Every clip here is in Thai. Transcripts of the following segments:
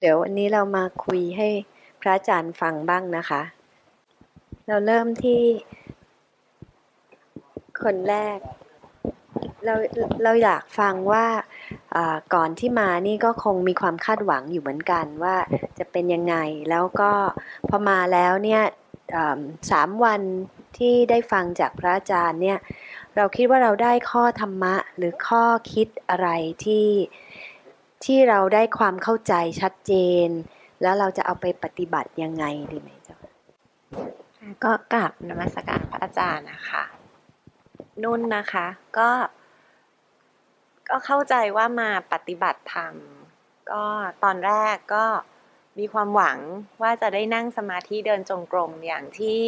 เดี๋ยววันนี้เรามาคุยให้พระอาจารย์ฟังบ้างนะคะ เราเริ่มที่ คนแรก เราเราอยากฟังว่าก่อนที่มานี่ก็คงมีความคาดหวังอยู่เหมือนกันว่าจะเป็นยังไง แล้วก็พอมาแล้วเนี่ยสามวันที่ได้ฟังจากพระอาจารย์เนี่ย เราคิดว่าเราได้ข้อธรรมะหรือข้อคิดอะไรที่ ที่เราได้ความเข้าใจชัดเจน แล้วเราจะเอาไปปฏิบัติยังไงดีไหมเจ้าก็กลับนมัสการพระอาจารย์นะคะ นุ่นนะคะ ก็ ก็เข้าใจว่ามาปฏิบัติธรรม ก็ตอนแรกก็มีความหวังว่าจะได้นั่งสมาธิเดินจงกรมอย่างที่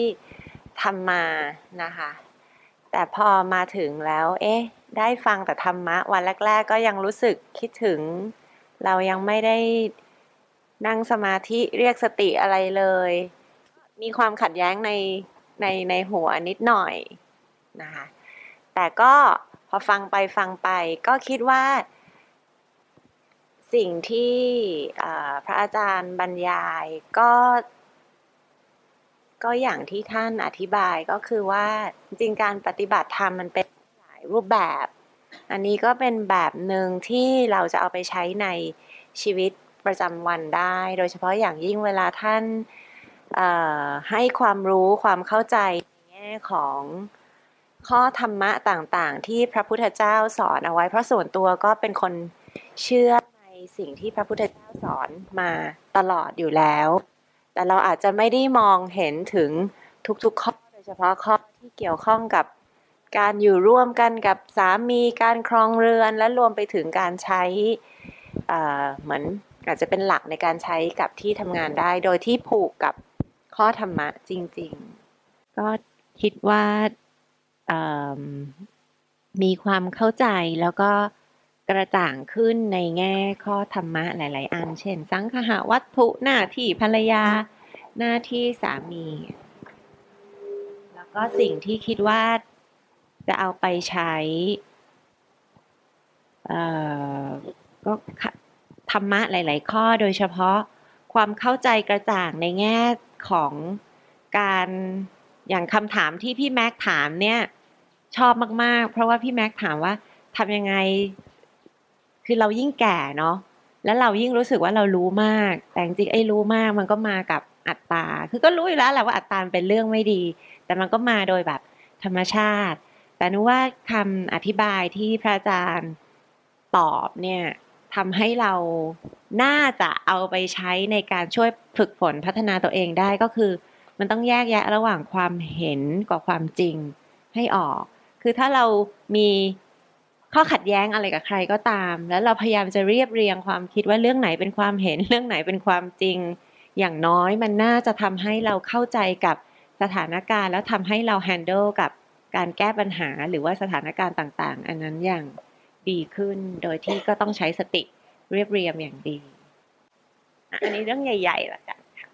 ทำมานะคะ แต่พอมาถึงแล้ว เอ๊ะ ได้ฟังแต่ธรรมะ วันแรก ๆ ก็ยังรู้สึกคิดถึง เรายังไม่ได้นั่งสมาธิเรียกสติอะไรเลย มีความขัดแย้งในในในหัวนิดหน่อยนะคะแต่ก็พอฟังไปฟังไปก็คิดว่า สิ่งที่พระอาจารย์บรรยายก็ ก็อย่างที่ท่านอธิบายก็คือว่าจริงการปฏิบัติธรรมมันเป็นายรูปแบบ อันนี้ก็เป็นแบบหนึ่งที่เราจะเอาไปใช้ในชีวิตประจำวันได้ โดยเฉพาะอย่างยิ่งเวลาท่านให้ความรู้ความเข้าใจในแง่ของข้อธรรมะต่างๆ ที่พระพุทธเจ้าสอนเอาไว้ เพราะส่วนตัวก็เป็นคนเชื่อในสิ่งที่พระพุทธเจ้าสอนมาตลอดอยู่แล้ว แต่เราอาจจะไม่ได้มองเห็นถึงทุกๆข้อโดยเฉพาะข้อที่เกี่ยวข้องกับ การอยู่ร่วมกันกับสามีการครองเรือนและรวมไปถึงการใช้เหมือนอาจจะเป็นหลักในการใช้กับที่ทำงานได้ โดยที่ผูกกับข้อธรรมะจริง ๆ ก็คิดว่ามีความเข้าใจแล้วก็กระจ่างขึ้นในแง่ข้อธรรมะหลาย ๆ อัน เช่น สังหาวัตถุหน้าที่ภรรยาหน้าที่สามี แล้วก็สิ่งที่คิดว่า จะเอาไปใช้ก็ธรรมะหลาย ๆ ข้อโดยเฉพาะความเข้าใจกระจ่างในแง่ของการอย่างคำถามที่พี่แม็กถามเนี่ย ชอบมาก ๆ เพราะว่าพี่แม็กถามว่าทำยังไง คือเรายิ่งแก่เนาะแล้วเรายิ่งรู้สึกว่าเรารู้มาก แต่จริงไอ้รู้มากมันก็มากับอัตตา คือก็รู้อยู่แล้วแหละว่าอัตตาเป็นเรื่องไม่ดี แต่มันก็มาโดยแบบธรรมชาติ แต่นึกว่าคำอธิบายที่พระอาจารย์ตอบเนี่ยทำให้เราน่าจะเอาไปใช้ในการช่วยฝึกฝนพัฒนาตัวเองได้ก็คือ มันต้องแยกแยะระหว่างความเห็นกับความจริงให้ออก คือถ้าเรามีข้อขัดแย้งอะไรกับใครก็ตาม แล้วเราพยายามจะเรียบเรียงความคิดว่าเรื่องไหนเป็นความเห็น เรื่องไหนเป็นความจริง อย่างน้อยมันน่าจะทำให้เราเข้าใจกับสถานการณ์ แล้วทำให้เราแฮนดิลกับ การแก้ปัญหาหรือว่าสถานการณ์ต่าง ๆ อันนั้นอย่างดีขึ้น โดยที่ก็ต้องใช้สติเรียบเรียงอย่างดี อันนี้เรื่องใหญ่ๆละกันค่ะ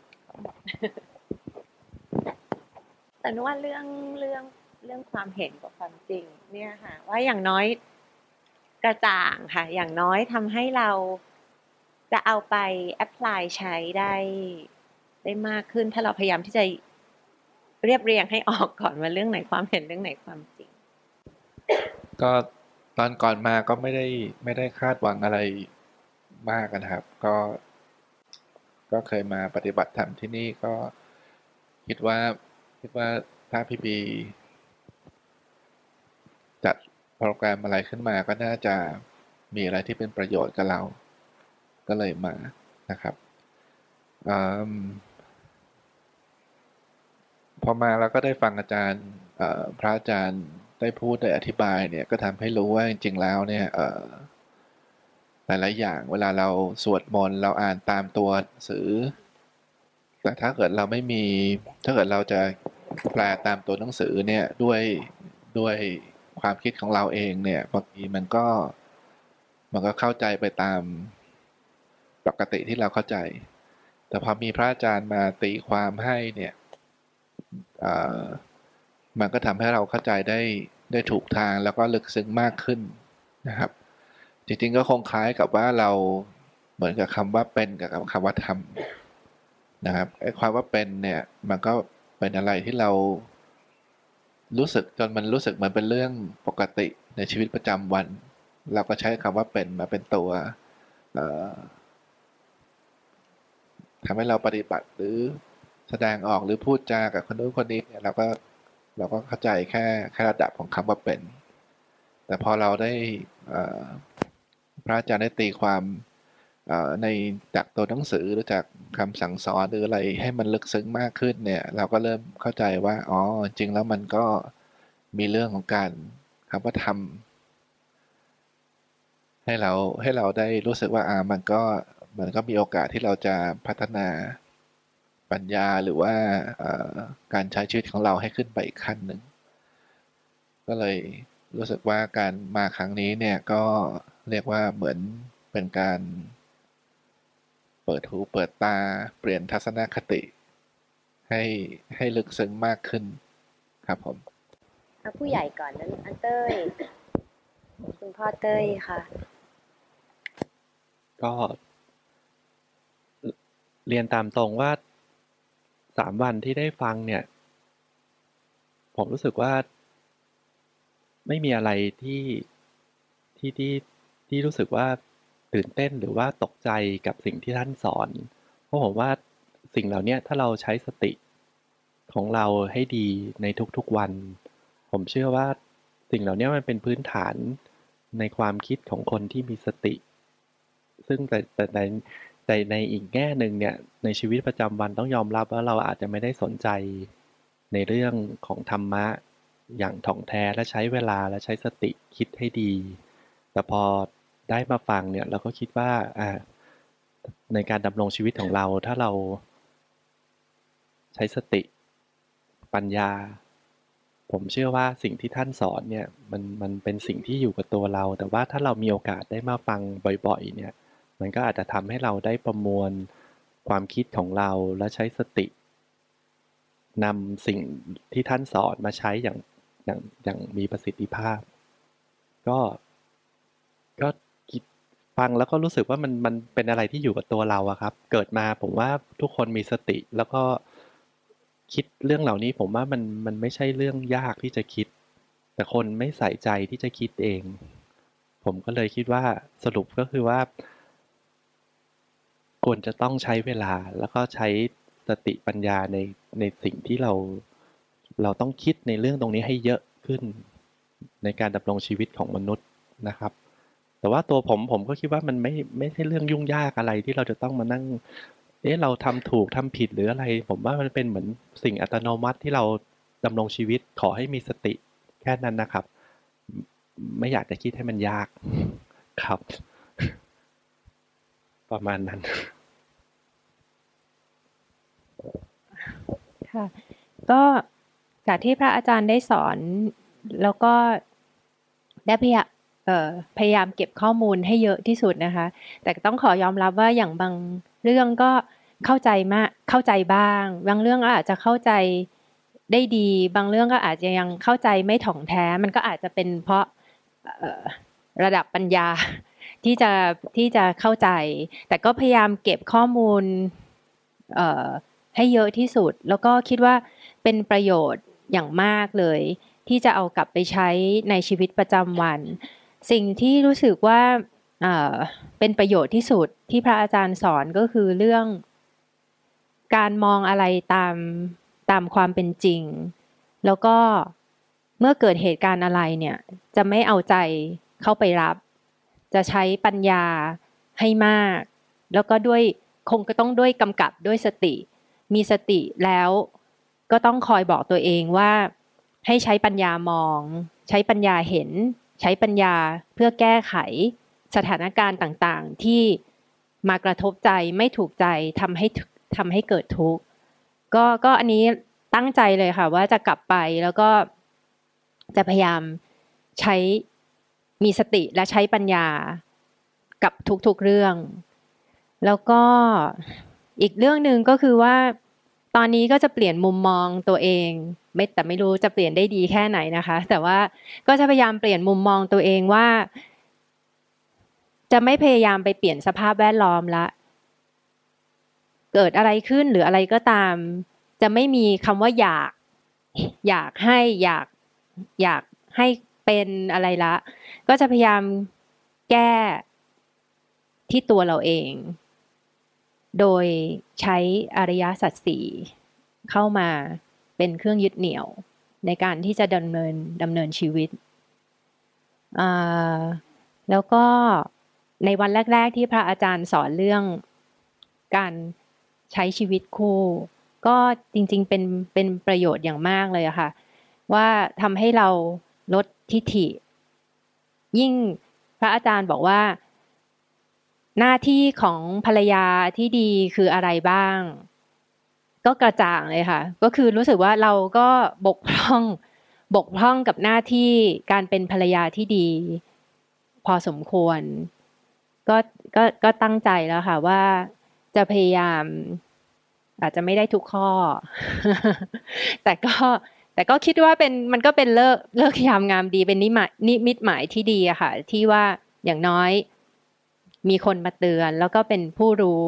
แต่นว่าเรื่องเรื่องเรื่องความเห็นกับความจริง เนี่ยค่ะ ว่าอย่างน้อยกระจ่างค่ะ อย่างน้อยทำให้เราจะเอาไปแอพพลายใช้ได้ได้มากขึ้น ถ้าเราพยายามที่จะ เรียบเรียงให้ออกก่อนว่าเรื่องไหนความเห็นเรื่องไหนความจริง ก็ตอนก่อนมาก็ไม่ได้ไม่ได้คาดหวังอะไรมากนะครับ ก็ ก็เคยมาปฏิบัติธรรมที่นี่ก็คิดว่าคิดว่าถ้าพี่บีจัดโปรแกรมอะไรขึ้นมาก็น่าจะมีอะไรที่เป็นประโยชน์กับเรา ก็เลยมานะครับอ พอมาแล้วก็ได้ฟังอาจารย์พระอาจารย์ได้พูดได้อธิบายเนี่ยก็ทำให้รู้ว่าจริงๆแล้วเนี่ยหลายๆอย่างเวลาเราสวดมนต์เราอ่านตามตัวหนังสือ แต่ถ้าเกิดเราไม่มี ถ้าเกิดเราจะแปลตามตัวหนังสือเนี่ยด้วยด้วยความคิดของเราเองเนี่ยบางทีมันก็มันก็เข้าใจไปตามปกติที่เราเข้าใจ แต่พอมีพระอาจารย์มาตีความให้เนี่ย มันก็ทำให้เราเข้าใจได้ได้ถูกทางแล้วก็ลึกซึ้งมากขึ้นนะครับ จริงๆก็คงคล้ายกับว่าเราเหมือนกับคำว่าเป็นกับคำว่าทำนะครับไอ้ความว่าเป็นเนี่ยมันก็เป็นอะไรที่เรารู้สึกจนมันรู้สึกเหมือนเป็นเรื่องปกติในชีวิตประจำวัน เราก็ใช้คำว่าเป็นมาเป็นตัวทำให้เราปฏิบัติหรือ แสดงออกหรือพูดจากับคนนู้นคนนี้เนี่ยเราก็เราก็เข้าใจแค่แค่ระดับของคำว่าเป็น แต่พอเราได้พระอาจารย์ได้ตีความในจากตัวหนังสือหรือจากคำสั่งสอนหรืออะไรให้มันลึกซึ้งมากขึ้นเนี่ย เราก็เริ่มเข้าใจว่าอ๋อจริงแล้วมันก็มีเรื่องของการคำว่าทำให้เราให้เราได้รู้สึกว่าอ่ามันก็มันก็มีโอกาสที่เราจะพัฒนา ปัญญาหรือว่าการใช้ชีวิตของเราให้ขึ้นไปอีกขั้นหนึ่ง ก็เลยรู้สึกว่าการมาครั้งนี้เนี่ยก็เรียกว่าเหมือนเป็นการ เปิดหูเปิดตาเปลี่ยนทัศนคติ ให้ให้ลึกซึ้งมากขึ้นครับผมเอาผู้ใหญ่ก่อนนั้นอันเต้ยคุณพ่อเต้ยค่ะ ก็ เรียนตามตรงว่า สามวันที่ได้ฟังเนี่ย ผมรู้สึกว่า ไม่มีอะไรที่ที่ที่ที่รู้สึกว่าตื่นเต้นหรือว่าตกใจกับสิ่งที่ท่านสอน เพราะผมว่าสิ่งเหล่านี้ถ้าเราใช้สติของเราให้ดีในทุกๆวัน ผมเชื่อว่าสิ่งเหล่านี้มันเป็นพื้นฐานในความคิดของคนที่มีสติ ซึ่งแต่แต่ใน แต่ในอีกแง่หนึ่งเนี่ยในชีวิตประจำวันต้องยอมรับว่าเราอาจจะไม่ได้สนใจในเรื่องของธรรมะอย่างถ่องแท้และใช้เวลาและใช้สติคิดให้ดี แต่พอได้มาฟังเนี่ยเราก็คิดว่าอ่าในการดำรงชีวิตของเราถ้าเราใช้สติปัญญา ผมเชื่อว่าสิ่งที่ท่านสอนเนี่ยมันมันเป็นสิ่งที่อยู่กับตัวเรา แต่ว่าถ้าเรามีโอกาสได้มาฟังบ่อย ๆ เนี่ย มันก็อาจจะทำให้เราได้ประมวลความคิดของเราและใช้สตินำสิ่งที่ท่านสอนมาใช้อย่างอย่างอย่างมีประสิทธิภาพ ก็ก็ฟังแล้วก็รู้สึกว่ามันมันเป็นอะไรที่อยู่กับตัวเราอะครับ เกิดมาผมว่าทุกคนมีสติแล้วก็คิดเรื่องเหล่านี้ผมว่ามันมันไม่ใช่เรื่องยากที่จะคิด แต่คนไม่ใส่ใจที่จะคิดเอง ผมก็เลยคิดว่าสรุปก็คือว่า ควรจะต้องใช้เวลาแล้วก็ใช้สติปัญญาในในสิ่งที่เราเราต้องคิดในเรื่องตรงนี้ให้เยอะขึ้น ในการดำรงชีวิตของมนุษย์นะครับ แต่ว่าตัวผมผมก็คิดว่ามันไม่ไม่ใช่เรื่องยุ่งยากอะไรที่เราจะต้องมานั่ง เอ๊ะเราทำถูกทำผิดหรืออะไร ผมว่ามันเป็นเหมือนสิ่งอัตโนมัติที่เราดำรงชีวิตขอให้มีสติแค่นั้นนะครับ ไม่อยากจะคิดให้มันยากครับ ประมาณนั้น ค่ะ ก็จากที่พระอาจารย์ได้สอน แล้วก็ได้พยายามพยายามเก็บข้อมูลให้เยอะที่สุดนะคะ แต่ต้องขอยอมรับว่าอย่างบางเรื่องก็เข้าใจมากเข้าใจบ้าง บางเรื่องก็อาจจะเข้าใจได้ดี บางเรื่องก็อาจจะยังเข้าใจไม่ถ่องแท้ มันก็อาจจะเป็นเพราะระดับปัญญาที่จะที่จะเข้าใจ แต่ก็พยายามเก็บข้อมูล ให้เยอะที่สุด แล้วก็คิดว่าเป็นประโยชน์อย่างมากเลย ที่จะเอากลับไปใช้ในชีวิตประจำวัน สิ่งที่รู้สึกว่าเป็นประโยชน์ที่สุดที่พระอาจารย์สอนก็คือเรื่อง การมองอะไรตามตามความเป็นจริง แล้วก็เมื่อเกิดเหตุการณ์อะไรเนี่ยจะไม่เอาใจเข้าไปรับ จะใช้ปัญญาให้มาก แล้วก็ด้วยคงก็ต้องด้วยกำกับด้วยสติ มีสติแล้วก็ต้องคอยบอกตัวเองว่า ให้ใช้ปัญญามอง ใช้ปัญญาเห็น ใช้ปัญญาเพื่อแก้ไข สถานการณ์ต่างๆ ที่มากระทบใจไม่ถูกใจทำให้ทำให้เกิดทุกข์ก็ก็อันนี้ตั้งใจเลยค่ะ ว่าจะกลับไปแล้วก็จะพยายามใช้มีสติและใช้ปัญญากับทุกๆเรื่อง แล้วก็ อีกเรื่องหนึ่งก็คือว่า ตอนนี้ก็จะเปลี่ยนมุมมองตัวเอง ไม่แต่ไม่รู้จะเปลี่ยนได้ดีแค่ไหนนะคะ แต่ว่าก็จะพยายามเปลี่ยนมุมมองตัวเองว่าจจะไม่พยายามไปเปลี่ยนสภาพแวดล้อมละ เกิดอะไรขึ้นหรืออะไรก็ตาม จะไม่มีคำว่าอยาก อยากให้อยากอยากให้เป็นอะไรละ ก็จะพยายามแก้ที่ตัวเราเอง โดยใช้อริยสัจสี่เข้ามาเป็นเครื่องยึดเหนี่ยวในการที่จะดำเนินดำเนินชีวิต แล้วก็ในวันแรก ๆ ที่พระอาจารย์สอนเรื่องการใช้ชีวิตคู่ ก็จริงๆเป็นเป็นประโยชน์อย่างมากเลยอะค่ะ ว่าทำให้เราลดทิฐิ ยิ่งพระอาจารย์บอกว่า หน้าที่ของภรรยาที่ดีคืออะไรบ้าง ก็กระจ่างเลยค่ะ ก็คือรู้สึกว่าเราก็บกพร่องบกพร่องกับหน้าที่การเป็นภรรยาที่ดี พอสมควร ก็ก็ก็ตั้งใจแล้วค่ะ ว่าจะพยายาม อาจจะไม่ได้ทุกข้อ แต่ก็แต่ก็คิดว่าเป็นมันก็เป็นเลิกเลิกยามงามดีเป็นนิมิตหมายที่ดีอะค่ะ ที่ว่าอย่างน้อย มีคนมาเตือน แล้วก็เป็นผู้รู้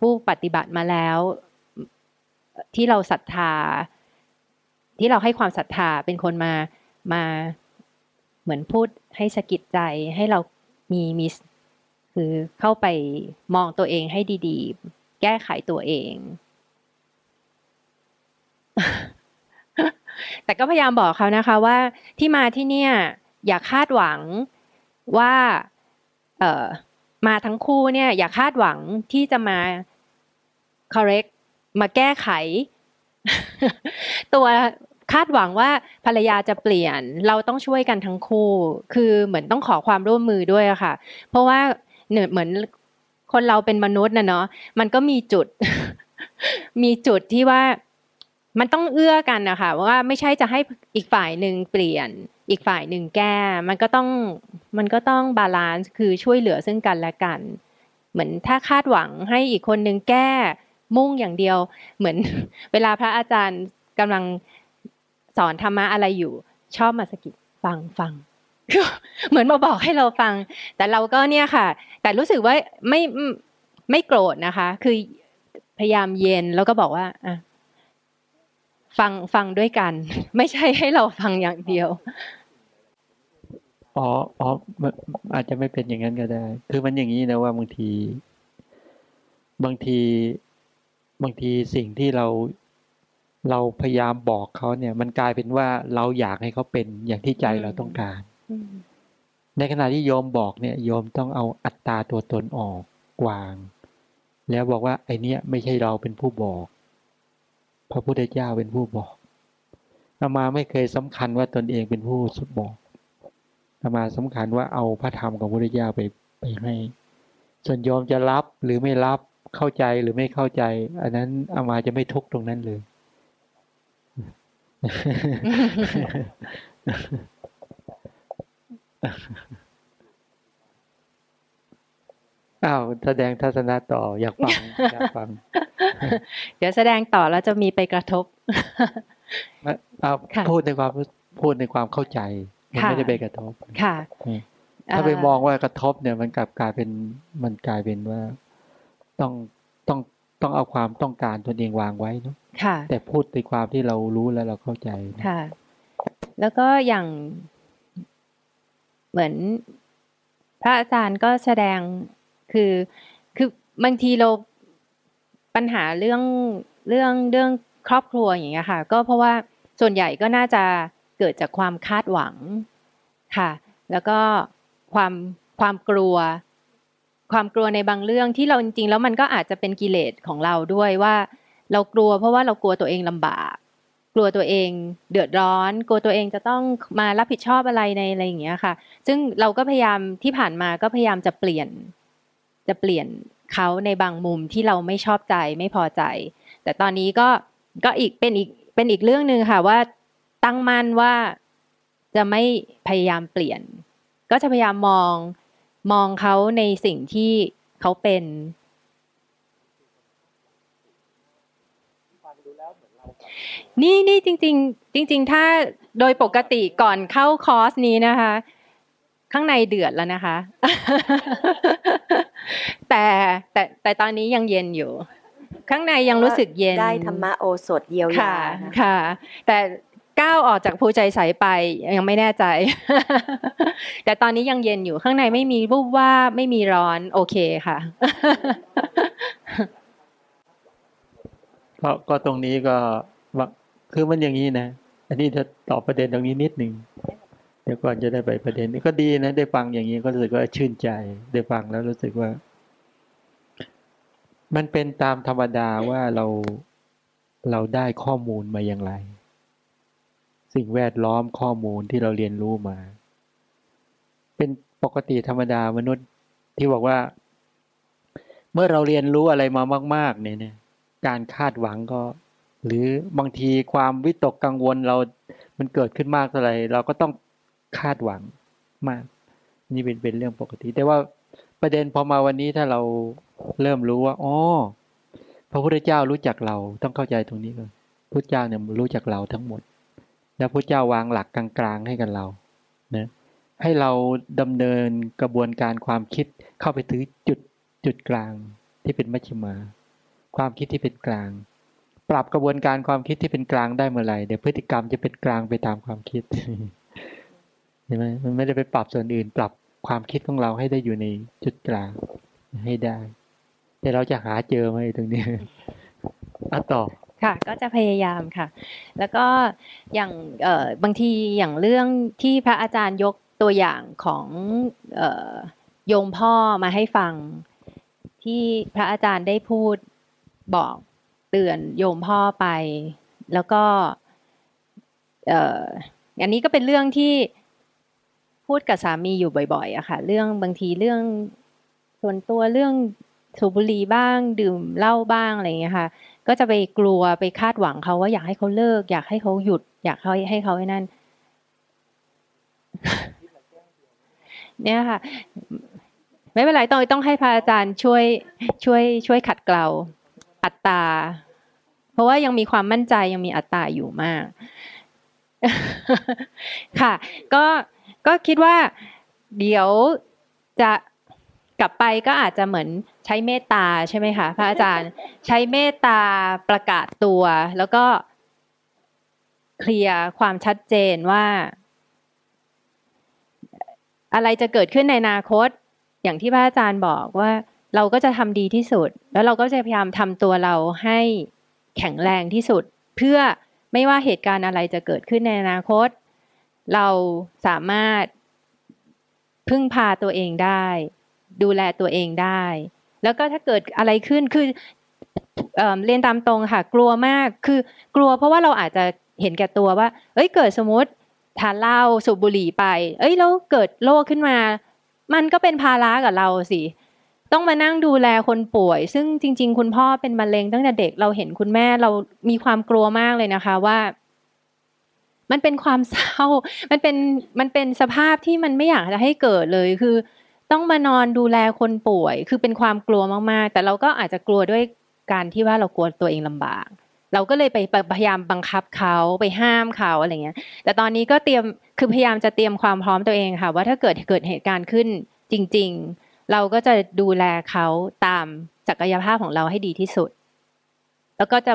ผู้ปฏิบัติมาแล้ว ที่เราศรัทธา ที่เราให้ความศรัทธาเป็นคนมามาเหมือนพูดให้สะกิดใจให้เรามีมีคือเข้าไปมองตัวเองให้ดีๆ แก้ไขตัวเอง แต่ก็พยายามบอกเขานะคะว่าที่มาที่เนี่ย อย่าคาดหวังว่า เออ มาทั้งคู่เนี่ยอย่าคาดหวังที่จะมา correct มาแก้ไข ตัวคาดหวังว่าภรรยาจะเปลี่ยน เราต้องช่วยกันทั้งคู่ คือเหมือนต้องขอความร่วมมือด้วยค่ะ เพราะว่าเหมือนคนเราเป็นมนุษย์นะเนาะมันก็มีจุด มีจุดที่ว่ามันต้องเอื้อกันนะคะว่าไม่ใช่จะให้อีกฝ่ายหนึ่งเปลี่ยน อีกฝ่ายหนึ่งแก้มันก็ต้องมันก็ต้อง balance คือช่วยเหลือซึ่งกันและกัน เหมือนถ้าคาดหวังให้อีกคนหนึ่งแก้มุ่งอย่างเดียว เหมือนเวลาพระอาจารย์กำลังสอนธรรมะอะไรอยู่ ชอบมาสกิดฟังฟังเหมือนมาบอกให้เราฟัง แต่เราก็เนี่ยค่ะ แต่รู้สึกว่าไม่ไม่โกรธนะคะ คือพยายามเย็นแล้วก็บอกว่าอะ ฟังฟังด้วยกัน ไม่ใช่ให้เราฟังอย่างเดียวอ๋ออ๋ออาจจะไม่เป็นอย่างนั้นก็ได้ คือมันอย่างนี้นะว่าบางที บางทีบางทีสิ่งที่เราเราพยายามบอกเขาเนี่ย มันกลายเป็นว่าเราอยากให้เขาเป็นอย่างที่ใจเราต้องการ ในขณะที่โยมบอกเนี่ยโยมต้องเอาอัตตาตัวตนออกวาง แล้วบอกว่าไอเนี้ยไม่ใช่เราเป็นผู้บอก พระพุทธเจ้าเป็นผู้บอกอามาไม่เคยสำคัญว่าตนเองเป็นผู้สุดบอกอามาสำคัญว่าเอาพระธรรมของพระพุทธเจ้าไปไปให้ ส่วนยอมจะรับหรือไม่รับเข้าใจหรือไม่เข้าใจ อันนั้นอามาจะไม่ทุกตรงนั้นเลยอ้าวแสดงทัศนะต่ออยากฟังอยากฟัง เดี๋ยวแสดงต่อแล้วจะมีไปกระทบเอาพูดในความพูดในความเข้าใจมันไม่ได้ไปกระทบค่ะถ้าไปมองว่ากระทบเนี่ย มันกลับกลายเป็นมันกลายเป็นว่าต้องต้องต้องเอาความต้องการตนเองวางไว้เนาะแต่พูดในความที่เรารู้แล้วเราเข้าใจค่ะ แล้วก็อย่างเหมือนพระอาจารย์ก็แสดงคือคือบางทีเรา ปัญหาเรื่องเรื่องเรื่องครอบครัวอย่างเงี้ยค่ะ ก็เพราะว่าส่วนใหญ่ก็น่าจะเกิดจากความคาดหวังค่ะ แล้วก็ความความกลัว ความกลัวในบางเรื่องที่เราจริงๆแล้วมันก็อาจจะเป็นกิเลสของเราด้วยว่า เรากลัวเพราะว่าเรากลัวตัวเองลำบาก กลัวตัวเองเดือดร้อน กลัวตัวเองจะต้องมารับผิดชอบอะไรในอะไรอย่างเงี้ยค่ะ ซึ่งเราก็พยายามที่ผ่านมาก็พยายามจะเปลี่ยนจะเปลี่ยน เขาในบางมุมที่เราไม่ชอบใจไม่พอใจ แต่ตอนนี้ก็ก็อีกเป็นอีกเป็นอีกเรื่องหนึ่งค่ะว่าตั้งมั่นว่าจะไม่พยายามเปลี่ยน ก็จะพยายามมองมองเขาในสิ่งที่เขาเป็นนี่นี่จริง ๆ จริง ๆ ถ้าโดยปกติก่อนเข้าคอร์สนี้นะคะ ข้างในเดือดแล้วนะคะ แต่แต่แต่ตอนนี้ยังเย็นอยู่ ข้างในยังรู้สึกเย็นได้ธรรมะโอสถเยียวยาค่ะนะค่ะ แต่ก้าวออกจากภูใจใสไปยังไม่แน่ใจ แต่ตอนนี้ยังเย็นอยู่ข้างในไม่มีรูปว่าบไม่มีร้อน โอเคค่ะก็ก็ตรงนี้ก็ว่าคือมันอย่างนี้นะ อันนี้จะตอบประเด็นตรงนี้นิดหนึ่ง เดี๋ยวก่อนจะได้ไปประเด็นนี้ก็ดีนะ ได้ฟังอย่างนี้ก็รู้สึกว่าชื่นใจ ได้ฟังแล้วรู้สึกว่า มันเป็นตามธรรมดาว่าเราเราได้ข้อมูลมาอย่างไร สิ่งแวดล้อมข้อมูลที่เราเรียนรู้มา เป็นปกติธรรมดามนุษย์ที่บอกว่า เมื่อเราเรียนรู้อะไรมามาก ๆ เนี่ยเนี่ยการคาดหวังก็ หรือบางทีความวิตกกังวลเรา มันเกิดขึ้นมากเท่าไหร่เราก็ต้อง คาดหวังมาก นี่เป็นเป็นเรื่องปกติ แต่ว่าประเด็นพอมาวันนี้ถ้าเราเริ่มรู้ว่าอ๋อพระพุทธเจ้ารู้จักเราต้องเข้าใจตรงนี้ก่อนพุทธเจ้าเนี่ยรู้จักเราทั้งหมด แล้วพุทธเจ้าวางหลักกลางๆให้กันเรานะให้เราดำเนินกระบวนการความคิดเข้าไปถือจุดจุดกลางที่เป็นมัชฌิมา ความคิดที่เป็นกลาง ปรับกระบวนการความคิดที่เป็นกลางได้เมื่อไหร่เดี๋ยวพฤติกรรมจะเป็นกลางไปตามความคิด ห็นไหมมันไม่ได้ไปปรับส่วนอื่น ปรับความคิดของเราให้ได้อยู่ในจุดกลางให้ได้ แต่เราจะหาเจอไหมตรงนี้อะต่อค่ะก็จะพยายามค่ะ แล้วก็อย่างบางทีอย่างเรื่องที่พระอาจารย์ยกตัวอย่างของโยมพ่อมาให้ฟัง ที่พระอาจารย์ได้พูดบอกเตือนโยมพ่อไป แล้วก็อันนี้ก็เป็นเรื่องที่ พูดกับสามีอยู่บ่อยๆอะค่ะ เรื่องบางทีเรื่องส่วนตัวเรื่องสูบบุหรี่บ้างดื่มเหล้าบ้างอะไรอย่างเงี้ยค่ะ ก็จะไปกลัวไปคาดหวังเขาว่าอยากให้เขาเลิก อยากให้เขาหยุด อยากให้ให้เขาไอ้นั่นเนี่ยค่ะ ไม่เป็นไรต้องต้องให้พระอาจารย์ช่วยช่วย ช่วยขัดเกลาอัตตา เพราะว่ายังมีความมั่นใจยังมีอัตตาอยู่มาก ค่ะ ก็ ก็คิดว่าเดี๋ยวจะกลับไปก็อาจจะเหมือนใช้เมตตาใช่ไหมคะพระอาจารย์ใช้เมตตาประกาศตัว แล้วก็เคลียร์ความชัดเจนว่า อะไรจะเกิดขึ้นในอนาคต อย่างที่พระอาจารย์บอกว่า เราก็จะทำดีที่สุด แล้วเราก็จะพยายามทำตัวเราให้แข็งแรงที่สุด เพื่อไม่ว่าเหตุการณ์อะไรจะเกิดขึ้นในอนาคต เราสามารถพึ่งพาตัวเองได้ ดูแลตัวเองได้ แล้วก็ถ้าเกิดอะไรขึ้นคือเอเรียนตามตรงค่ะ กลัวมากคือกลัวเพราะว่าเราอาจจะเห็นแก่ตัวว่า เอ้ยเกิดสมมติทานเหล้าสูบบุหรี่ไป เอ้ยแล้วเกิดโรคขึ้นมา มันก็เป็นภาระกับเราสิต้องมานั่งดูแลคนป่วย ซึ่งจริง ๆ คุณพ่อเป็นมะเร็งตั้งแต่เด็กเราเห็นคุณแม่เรามีความกลัวมากเลยนะคะ ว่า มันเป็นความเศร้า มันเป็นมันเป็นสภาพที่มันไม่อยากจะให้เกิดเลยคือ ต้องมานอนดูแลคนป่วย คือเป็นความกลัวมากๆ แต่เราก็อาจจะกลัวด้วยการที่ว่าเรากลัวตัวเองลำบาก เราก็เลยไปพยายามบังคับเขาไปห้ามเขาอะไรเงี้ย แต่ตอนนี้ก็เตรียมคือพยายามจะเตรียมความพร้อมตัวเองค่ะ ว่าถ้าเกิดเกิดเหตุการณ์ขึ้นจริง ๆ เราก็จะดูแลเขาตามศักยภาพของเราให้ดีที่สุด แล้วก็จะ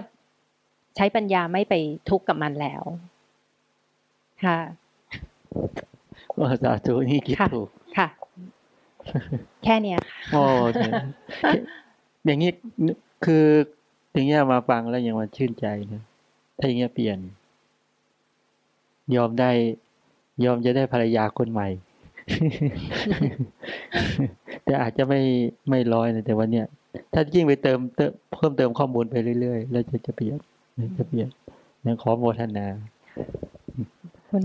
ใช้ปัญญาไม่ไปทุกข์กับมันแล้ว ค่ะก็สาธุนี่คิดค่ะถูกค่ะ แค่เนี้ยค่ะโอ้เนี่ยอย่างนี้คืออย่างเงี้ยมาฟังแล้วยังมาชื่นใจนะถ้าอย่างเงี้ยเปลี่ยน ยอมได้ยอมจะได้ภรรยาคนใหม่ แต่อาจจะไม่ไม่ร้อยนะแต่ว่าเนี่ย ถ้ายิ่งไปเติมเติมเพิ่มเติมข้อมูลไปเรื่อยๆ แล้วจะจะเปลี่ยนจะเปลี่ยนนะขอโมทนาขอบคุณ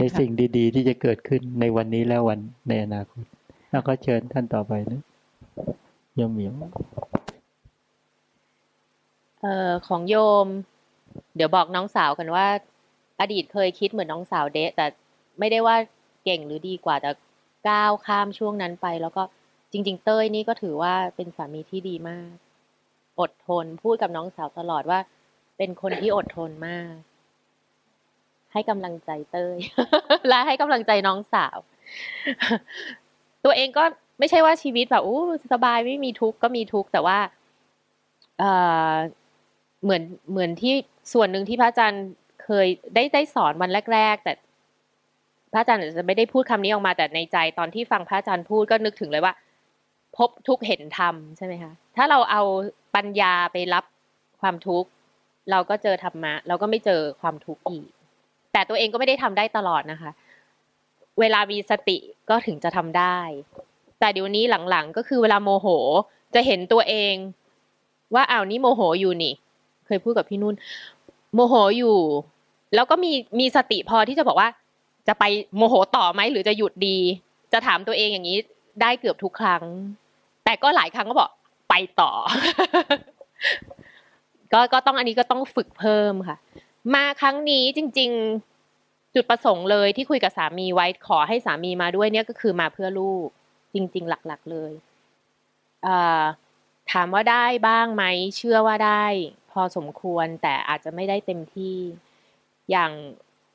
ในค่ะสิ่งดีๆ ที่จะเกิดขึ้นในวันนี้และวันในอนาคต แล้วก็เชิญท่านต่อไปนะโยมเหมียวเอ่อของโยม เดี๋ยวบอกน้องสาวกันว่า อดีตเคยคิดเหมือนน้องสาวเดะแต่ไม่ได้ว่าเก่งหรือดีกว่าแต่ก้าวข้ามช่วงนั้นไป แล้วก็จริง ๆ เต้ยนี่ก็ถือว่าเป็นสามีที่ดีมาก อดทนพูดกับน้องสาวตลอดว่า เป็นคนที่อดทนมาก ให้กำลังใจเต้ยและให้กำลังใจน้องสาว ตัวเองก็ไม่ใช่ว่าชีวิตแบบอู้สบายไม่มีทุกข์ก็มีทุกข์แต่ว่าเออเหมือนเหมือนที่ส่วนหนึ่งที่พระอาจารย์เคยได้ได้สอนวันแรก ๆ แต่พระอาจารย์อาจจะไม่ได้พูดคำนี้ออกมาแต่ในใจตอนที่ฟังพระอาจารย์พูดก็นึกถึงเลยว่า พบทุกเห็นธรรมใช่ไหมคะถ้าเราเอาปัญญาไปรับความทุกข์ เราก็เจอธรรมะ เราก็ไม่เจอความทุกข์อีก แต่ตัวเองก็ไม่ได้ทำได้ตลอดนะคะ เวลามีสติก็ถึงจะทำได้ แต่เดี๋ยวนี้หลังๆ ก็คือเวลาโมโหจะเห็นตัวเอง ว่าอ้าวนี่โมโหอยู่นี่ เคยพูดกับพี่นุ่น โมโหอยู่ แล้วก็มีมีสติพอที่จะบอกว่า จะไปโมโหต่อไหมหรือจะหยุดดี จะถามตัวเองอย่างนี้ได้เกือบทุกครั้ง แต่ก็หลายครั้งก็บอกไปต่อ ก็ก็ต้องอันนี้ก็ต้องฝึกเพิ่มค่ะ มาครั้งนี้จริง ๆ จุดประสงค์เลยที่คุยกับสามีไว้ขอให้สามีมาด้วยเนี่ยก็คือมาเพื่อลูก จริง ๆ หลักๆเลยถามว่าได้บ้างไหมเชื่อว่าได้ พอสมควรแต่อาจจะไม่ได้เต็มที่ อย่าง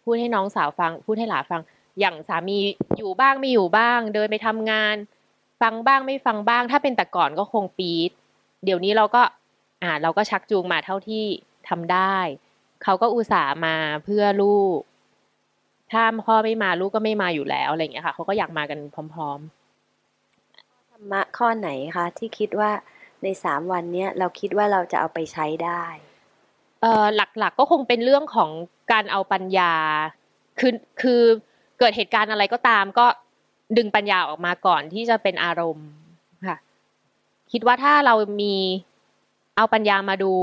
พูดให้น้องสาวฟัง พูดให้หลาฟัง อย่างสามีอยู่บ้างไม่อยู่บ้าง เดินไปทำงาน ฟังบ้างไม่ฟังบ้าง ถ้าเป็นแต่ก่อนก็คงปี๊ดเดี๋ยวนี้เราก็อ่าเราก็ชักจูงมาเท่าที่ทำได้ เขาก็อุตส่าห์มาเพื่อลูก ถ้าพ่อไม่มาลูกก็ไม่มาอยู่แล้วอะไรอย่างเงี้ยค่ะเขาก็อยากมากันพร้อมๆธรรมะข้อไหนคะที่คิดว่าในสามวันเนี้ยเราคิดว่าเราจะเอาไปใช้ได้เอ่อหลักๆก็คงเป็นเรื่องของการเอาปัญญา คือคือเกิดเหตุการณ์อะไรก็ตาม ก็ดึงปัญญาออกมาก่อนที่จะเป็นอารมณ์ค่ะ คิดว่าถ้าเรามีเอาปัญญามาดู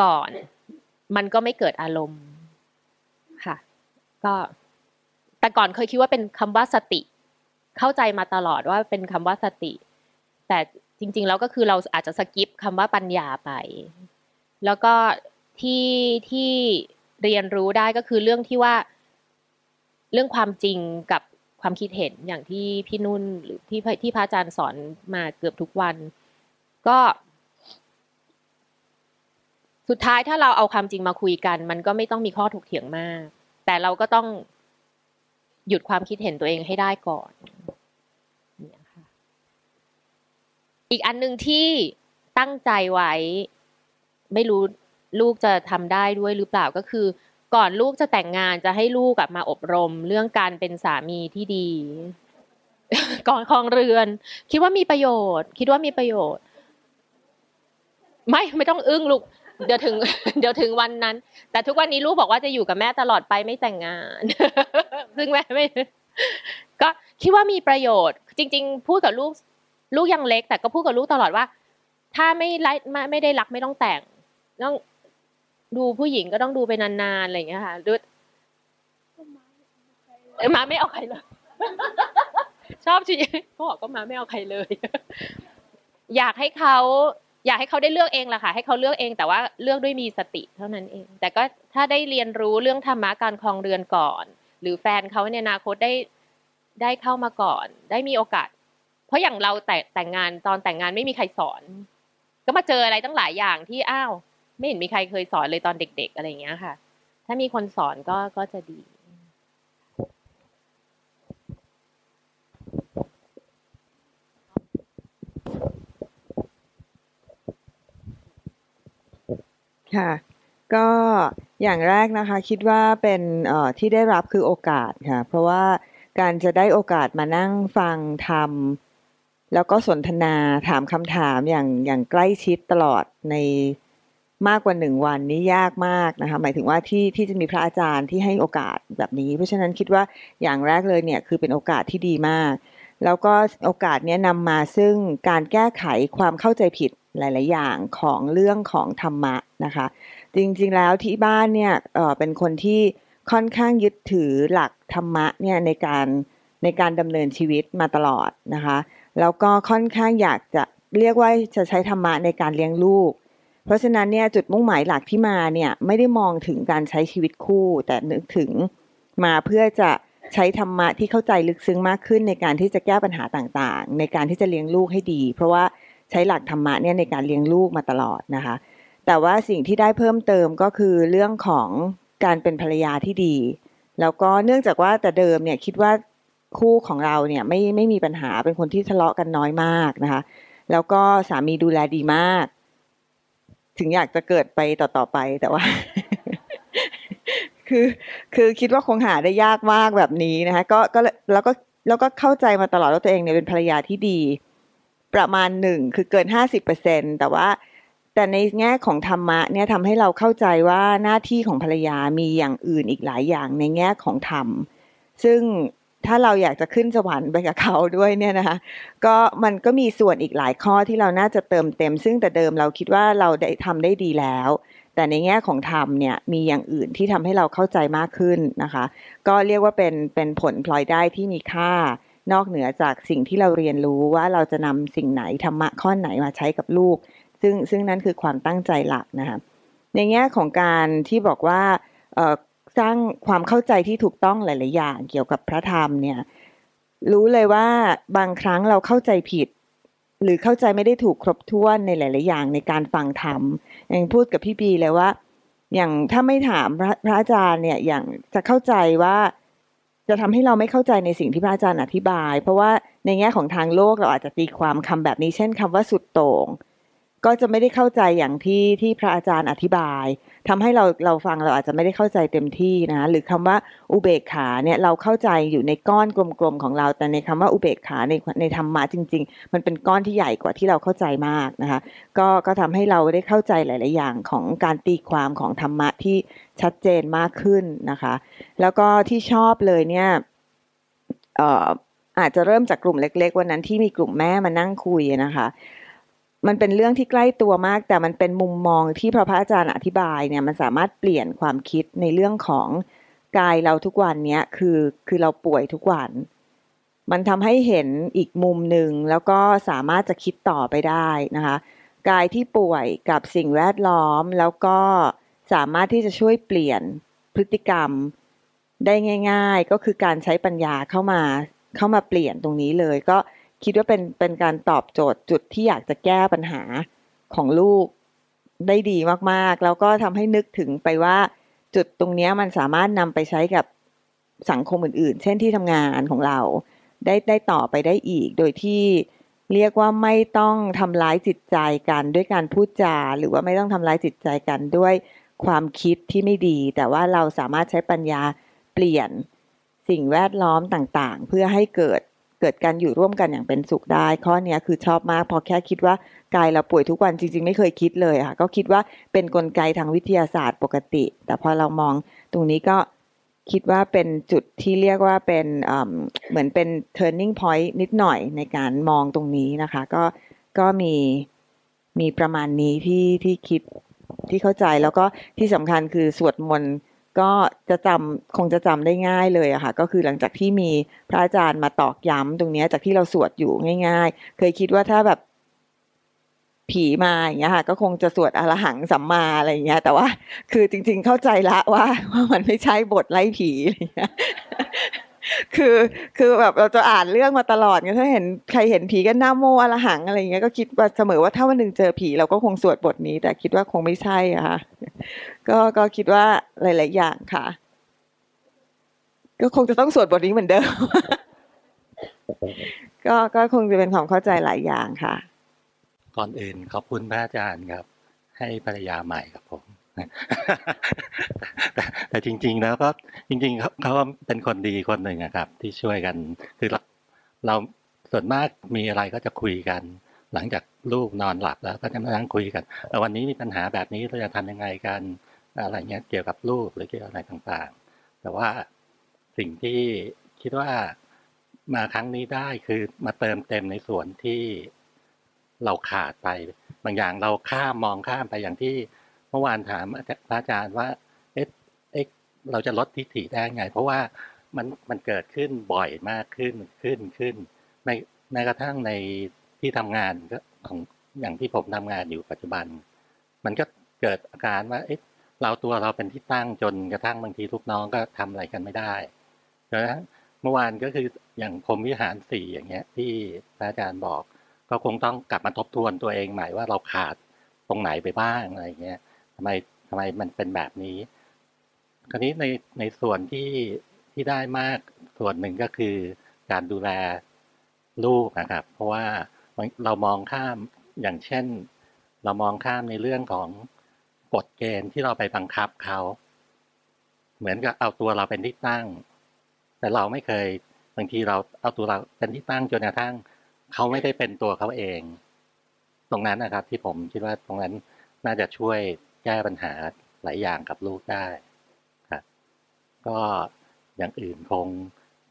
ก่อน มันก็ไม่เกิดอารมณ์ค่ะ ก็แต่ก่อนเคยคิดว่าเป็นคำว่าสติ เข้าใจมาตลอดว่าเป็นคำว่าสติ แต่จริง ๆ แล้วก็คือเราอาจจะสกิปคำว่าปัญญาไป แล้วก็ที่ที่เรียนรู้ได้ก็คือเรื่องที่ว่า เรื่องความจริงกับความคิดเห็นอย่างที่พี่นุ่นหรือที่ที่พระอาจารย์สอนมาเกือบทุกวัน ก็ สุดท้ายถ้าเราเอาความจริงมาคุยกัน มันก็ไม่ต้องมีข้อถกเถียงมาก แต่เราก็ต้องหยุดความคิดเห็นตัวเองให้ได้ก่อนอีกอันหนึ่งที่ตั้งใจไว้ ไม่รู้ลูกจะทำได้ด้วยหรือเปล่าก็คือ ก่อนลูกจะแต่งงานจะให้ลูกกลับมาอบรม เรื่องการเป็นสามีที่ดี ก่อนคลองเรือน คิดว่ามีประโยชน์ คิดว่ามีประโยชน์ ไม่ไม่ต้องอึ้งลูก เดี๋ยวถึง เดี๋ยวถึงวันนั้น แต่ทุกวันนี้ลูกบอกว่าจะอยู่กับแม่ตลอดไปไม่แต่งงาน ซึ่งแม่ไม่ ก็คิดว่ามีประโยชน์ จริง ๆ พูดกับลูก ลูกยังเล็ก แต่ก็พูดกับลูกตลอดว่า ถ้าไม่ไลไม่ได้รักไม่ต้องแต่งต้องดูผู้หญิงก็ต้องดูไปนานๆอะไรอย่างเงี้ยค่ะดูมาไม่เอาใครเลย ชอบชีเขาบอกก็มาไม่เอาใครเลย อยากให้เขา อยากให้เขาได้เลือกเองแหละค่ะ ให้เขาเลือกเอง แต่ว่าเลือกด้วยมีสติเท่านั้นเอง แต่ก็ถ้าได้เรียนรู้เรื่องธรรมะการคลองเรือนก่อน หรือแฟนเขาในอนาคตได้ได้เข้ามาก่อน ได้มีโอกาส เพราะอย่างเราแต่แต่งงานตอนแต่งงานไม่มีใครสอน ก็มาเจออะไรตั้งหลายอย่างที่อ้าว ไม่เห็นมีใครเคยสอนเลยตอนเด็ก ๆ อะไรอย่างเงี้ยค่ะ ถ้ามีคนสอนก็ก็จะดี ค่ะ ก็อย่างแรกนะคะคิดว่าเป็นที่ได้รับคือโอกาสค่ะ เพราะว่าการจะได้โอกาสมานั่งฟังทำแล้วก็สนทนาถามคำถามอย่างอย่างใกล้ชิดตลอดในมากกว่าหนึ่งวันนี้ยากมากนะคะหมายถึงว่าที่ที่จะมีพระอาจารย์ที่ให้โอกาสแบบนี้ เพราะฉะนั้นคิดว่าอย่างแรกเลยเนี่ยคือเป็นโอกาสที่ดีมาก แล้วก็โอกาสนี้นำมาซึ่งการแก้ไขความเข้าใจผิดหลาย ๆ อย่างของเรื่องของธรรมะนะคะ จริง ๆ แล้วที่บ้านเนี่ยเเป็นคนที่ค่อนข้างยึดถือหลักธรรมะเนี่ยในการในการดำเนินชีวิตมาตลอดนะคะ แล้วก็ค่อนข้างอยากจะเรียกว่าจะใช้ธรรมะในการเลี้ยงลูก เพราะฉะนั้นเนี่ยจุดมุ่งหมายหลักที่มาเนี่ยไม่ได้มองถึงการใช้ชีวิตคู่ แต่นึกถึงมาเพื่อจะ ใช้ธรรมะที่เข้าใจลึกซึ้งมากขึ้นในการที่จะแก้ปัญหาต่างๆ ในการที่จะเลี้ยงลูกให้ดี เพราะว่าใช้หลักธรรมะเนี่ยในการเลี้ยงลูกมาตลอดนะคะ แต่ว่าสิ่งที่ได้เพิ่มเติมก็คือเรื่องของการเป็นภรรยาที่ดี แล้วก็เนื่องจากว่าแต่เดิมเนี่ยคิดว่าคู่ของเราเนี่ยไม่ไม่มีปัญหาเป็นคนที่ทะเลาะกันน้อยมากนะคะ แล้วก็สามีดูแลดีมาก ถึงอยากจะเกิดไปต่อๆไปแต่ว่า คือคือคิดว่าคงหาได้ยากมากแบบนี้นะคะก็ก็แล้วก็แล้วก็เข้าใจมาตลอดว่าตัวเองเนี่ยเป็นภรรยาที่ดี ประมาณหนึ่งคือเกินห้าสิบเปอร์เซ็นแต่ว่า แต่ในแง่ของธรรมะเนี่ยทำให้เราเข้าใจว่าหน้าที่ของภรรยามีอย่างอื่นอีกหลายอย่างในแง่ของธรรม ซึ่งถ้าเราอยากจะขึ้นสวรรค์ไปกับเขาด้วยเนี่ยนะคะก็มันก็มีส่วนอีกหลายข้อที่เราน่าจะเติมเต็ม ซึ่งแต่เดิมเราคิดว่าเราได้ทำได้ดีแล้ว แต่ในแง่ของธรรมเนี่ยมีอย่างอื่นที่ทำให้เราเข้าใจมากขึ้นนะคะ ก็เรียกว่าเป็นเป็นผลพลอยได้ที่มีค่านอกเหนือจากสิ่งที่เราเรียนรู้ว่าเราจะนำสิ่งไหนธรรมะข้อไหนมาใช้กับลูก ซึ่งซึ่งนั่นคือความตั้งใจหลักนะคะในแง่ของการที่บอกว่าสร้างความเข้าใจที่ถูกต้องหลาย ๆ อย่างเกี่ยวกับพระธรรมเนี่ยรู้เลยว่าบางครั้งเราเข้าใจผิด หรือเข้าใจไม่ได้ถูกครบถ้วนในหลาย ๆ อย่างในการฟังธรรม ยังพูดกับพี่ปีเลยว่า อย่างถ้าไม่ถามพระพระอาจารย์เนี่ย อย่างจะเข้าใจว่าจะทำให้เราไม่เข้าใจในสิ่งที่พระอาจารย์อธิบาย เพราะว่าในแง่ของทางโลกเราอาจจะตีความคำแบบนี้ เช่นคำว่าสุดโต่งก็จะไม่ได้เข้าใจอย่างที่ที่พระอาจารย์อธิบาย ทำให้เราเราฟังเราอาจจะไม่ได้เข้าใจเต็มที่นะหรือคำว่าอุเบกขาเนี่ยเราเข้าใจอยู่ในก้อนกลมๆของเรา แต่ในคำว่าอุเบกขาในในธรรมะจริง ๆ มันเป็นก้อนที่ใหญ่กว่าที่เราเข้าใจมากนะคะก็ก็ทำให้เราได้เข้าใจหลาย ๆ อย่างของการตีความของธรรมะที่ชัดเจนมากขึ้นนะคะ แล้วก็ที่ชอบเลยเนี่ยอาจจะเริ่มจากกลุ่มเล็ก ๆ วันนั้นที่มีกลุ่มแม่มานั่งคุยนะคะ มันเป็นเรื่องที่ใกล้ตัวมาก แต่มันเป็นมุมมองที่พระพระอาจารย์อธิบายเนี่ยมันสามารถเปลี่ยนความคิดในเรื่องของกายเราทุกวันเนี้ยคือคือเราป่วยทุกวัน มันทำให้เห็นอีกมุมหนึ่งแล้วก็สามารถจะคิดต่อไปได้นะคะ กายที่ป่วยกับสิ่งแวดล้อมแล้วก็สามารถที่จะช่วยเปลี่ยนพฤติกรรมได้ง่าย ๆ ก็คือการใช้ปัญญาเข้ามาเข้ามาเปลี่ยนตรงนี้เลยก็ คิดว่าเป็นเป็นการตอบโจทย์จุดที่อยากจะแก้ปัญหาของลูกได้ดีมากๆ แล้วก็ทำให้นึกถึงไปว่าจุดตรงนี้มันสามารถนำไปใช้กับสังคมอื่นๆ เช่นที่ทำงานของเรา ได้ได้ต่อไปได้อีก โดยที่เรียกว่าไม่ต้องทำร้ายจิตใจกันด้วยการพูดจา หรือว่าไม่ต้องทำร้ายจิตใจกันด้วยความคิดที่ไม่ดี แต่ว่าเราสามารถใช้ปัญญาเปลี่ยนสิ่งแวดล้อมต่างๆ เพื่อให้เกิด เกิดการอยู่ร่วมกันอย่างเป็นสุขได้ ข้อนี้คือชอบมาก พอแค่คิดว่ากายเราป่วยทุกวันจริง ๆ ไม่เคยคิดเลยค่ะ ก็คิดว่าเป็นนกลไกทางวิทยาศาสตร์ปกติ แต่พอเรามองตรงนี้ก็คิดว่าเป็นจุดที่เรียกว่าเป็นเหมือนเป็น turning point นิดหน่อยในการมองตรงนี้นะคะ ก็ก็มีมีประมาณนี้ที่ที่คิดที่เข้าใจแล้วก็ที่สำคัญคือสวดมนต์ ก็จะจำคงจะจำได้ง่ายเลยอะค่ะ ก็คือหลังจากที่มีพระอาจารย์มาตอกย้ำตรงนี้จากที่เราสวดอยู่ง่าย ๆ เคยคิดว่าถ้าแบบผีมาอย่างเงี้ยค่ะ ก็คงจะสวดอรหังสัมมาอะไรอย่างเงี้ย แต่ว่า คือจริง ๆ เข้าใจละว่าว่ามันไม่ใช่บทไล่ผีอะไรเงี้ย คือคือแบบเราจะอ่านเรื่องมาตลอดไงถ้าเห็นใครเห็นผีก็หน้าโมอรหังอะไรเงี้ยก็คิดว่าเสมอว่าถ้าวันหนึ่งเจอผีเราก็คงสวดบทนี้ แต่คิดว่าคงไม่ใช่อะค่ะก็ก็คิดว่าหลาย ๆ อย่างค่ะ ก็คงจะต้องสวดบทนี้เหมือนเดิม ก็ก็คงจะเป็นความเข้าใจหลายอย่างค่ะ ก่อนอื่นขอบคุณพระอาจารย์ครับ ให้ภรรยาใหม่ครับผม แต่จริง ๆ แล้วก็จริง ๆเขาเป็นคนดีคนหนึ่งครับ ที่ช่วยกัน คือเราส่วนมากมีอะไรก็จะคุยกัน หลังจากลูกนอนหลับแล้วก็จะมานั่งคุยกันวันนี้มีปัญหาแบบนี้เราจะทำยังไงกันอะไรเงี้ยเกี่ยวกับลูกหรือเกี่ยวกับอะไรต่างๆ แต่ว่าสิ่งที่คิดว่ามาครั้งนี้ได้คือมาเติมเต็มในส่วนที่เราขาดไป บางอย่างเราข้ามมองข้ามไปอย่างที่ มื่อวานถามพระอาจารย์ว่าเอ๊ะเอ๊ะเราจะลดทิฏฐิได้ไง เพราะว่ามันมันเกิดขึ้นบ่อยมากขึ้นขึ้นขึ้นแม้แม้กระทั่งในที่ทำงานก็ของอย่างที่ผมทำงานอยู่ปัจจุบัน มันก็เกิดอาการว่าเอ๊ะเราตัวเราเป็นที่ตั้งจนกระทั่งบางทีลูกน้องก็ทำอะไรกันไม่ได้ดังนั้นเมื่อวานก็คืออย่างพรมวิหารสี่อย่างเงี้ย ที่พระอาจารย์บอก ก็คงต้องกลับมาทบทวนตัวเองใหม่ว่าเราขาดตรงไหนไปบ้างอะไรเงี้ย ทำไมทำไมมันเป็นแบบนี้ คราวนี้ในในส่วนที่ที่ได้มากส่วนหนึ่งก็คือการดูแลลูกนะครับ เพราะว่าเรามองข้ามอย่างเช่น เรามองข้ามในเรื่องของกฎเกณฑ์ที่เราไปบังคับเขาเหมือนกับเอาตัวเราเป็นที่ตั้ง แต่เราไม่เคยบางทีเราเอาตัวเราเป็นที่ตั้งจนกระทั่งเขาไม่ได้เป็นตัวเขาเอง ตรงนั้นนะครับ ที่ผมคิดว่าตรงนั้นน่าจะช่วย ก้ปัญหาหลายอย่างกับลูกได้ครับก็อย่างอื่นคง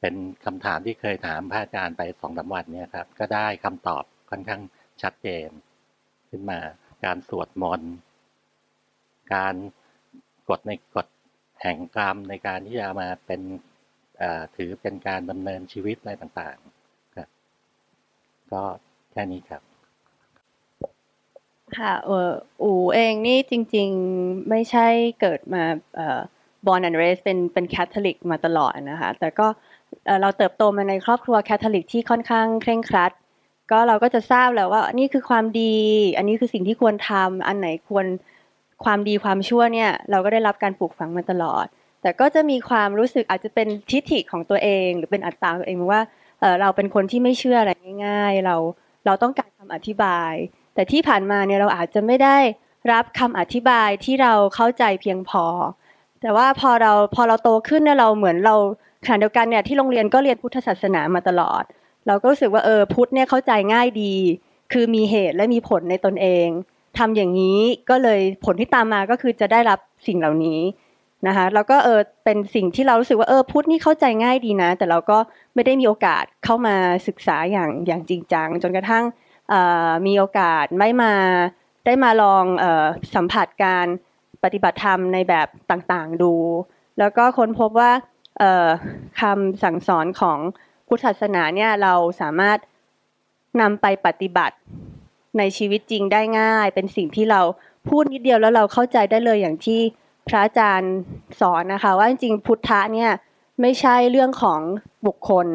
เป็นคำถามที่เคยถามพระอาจารย์ไปสองสาวันเนี่ยครับ ก็ได้คำตอบค่อนข้างชัดเจน ขึ้นมาการสวดมนต์การกดในกฎแห่งกรรมในการที่จะมาเป็นถือเป็นการดำเนินชีวิตอะไรต่างๆครับก็แค่นี้ครับ ค่ะเอออูเองนี่จริง ๆไม่ใช่เกิดมาเอ่อ born and raised เป็นเป็นแคทอลิกมาตลอดนะคะแต่ก็เราเติบโตมาในครอบครัวแคทอลิกที่ค่อนข้างเคร่งครัด ก็เราก็จะทราบแล้วว่านี่คือความดี อันนี้คือสิ่งที่ควรทำอันไหนควรความดีความชั่วเนี่ยเราก็ได้รับการปลูกฝังมาตลอด แต่ก็จะมีความรู้สึกอาจจะเป็นทิฐิของตัวเอง หรือเป็นอัตตาตัวเองว่าเราเป็นคนที่ไม่เชื่ออะไรง่าย ๆ เราเราต้องการคำอธิบาย แต่ที่ผ่านมาเนี่ยเราอาจจะไม่ได้รับคำอธิบายที่เราเข้าใจเพียงพอ แต่ว่าพอเราพอเราโตขึ้นเนี่ยเราเหมือนเราขณะเดียวกันเนี่ยที่โรงเรียนก็เรียนพุทธศาสนามาตลอด เราก็รู้สึกว่าเออพุทธเนี่ยเข้าใจง่ายดี คือมีเหตุและมีผลในตนเองทำอย่างนี้ก็เลยผลที่ตามมาก็คือจะได้รับสิ่งเหล่านี้นะคะแล้วก็เออเป็นสิ่งที่เรารู้สึกว่าเออพุทธนี่เข้าใจง่ายดีนะ แต่เราก็ไม่ได้มีโอกาสเข้ามาศึกษาอย่างอย่างจริงจังจนกระทั่ง มีโอกาสไม่มาได้มาลองอสัมผัสการปฏิบัติธรรมในแบบต่างๆดู แล้วก็ค้นพบว่าคำสั่งสอนของพุทธศาสนาเนี่ยเราสามารถนำไปปฏิบัติในชีวิตจริงได้ง่าย เป็นสิ่งที่เราพูดนิดเดียวแล้วเราเข้าใจได้เลยอย่างที่พระอาจารย์สอนนะคะ ว่าจริงพุทธะเนี่ยไม่ใช่เรื่องของบุคคล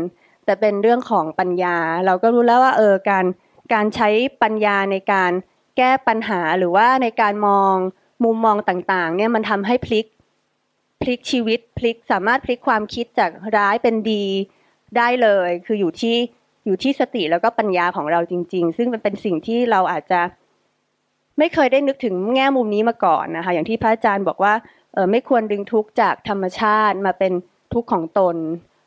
แต่เป็นเรื่องของปัญญา เราก็รู้แล้วว่าเออการ การใช้ปัญญาในการแก้ปัญหาหรือว่าในการมองมุมมองต่างๆ เนี่ยมันทำให้พลิกพลิกชีวิตพลิกสามารถพลิกความคิดจากร้ายเป็นดีได้เลย คืออยู่ที่อยู่ที่สติแล้วก็ปัญญาของเราจริง ๆ ซึ่งมันเป็นสิ่งที่เราอาจจะไม่เคยได้นึกถึงแง่มุมนี้มาก่อนนะคะ อย่างที่พระอาจารย์บอกว่าเออไม่ควรดึงทุกข์จากธรรมชาติมาเป็นทุกข์ของตน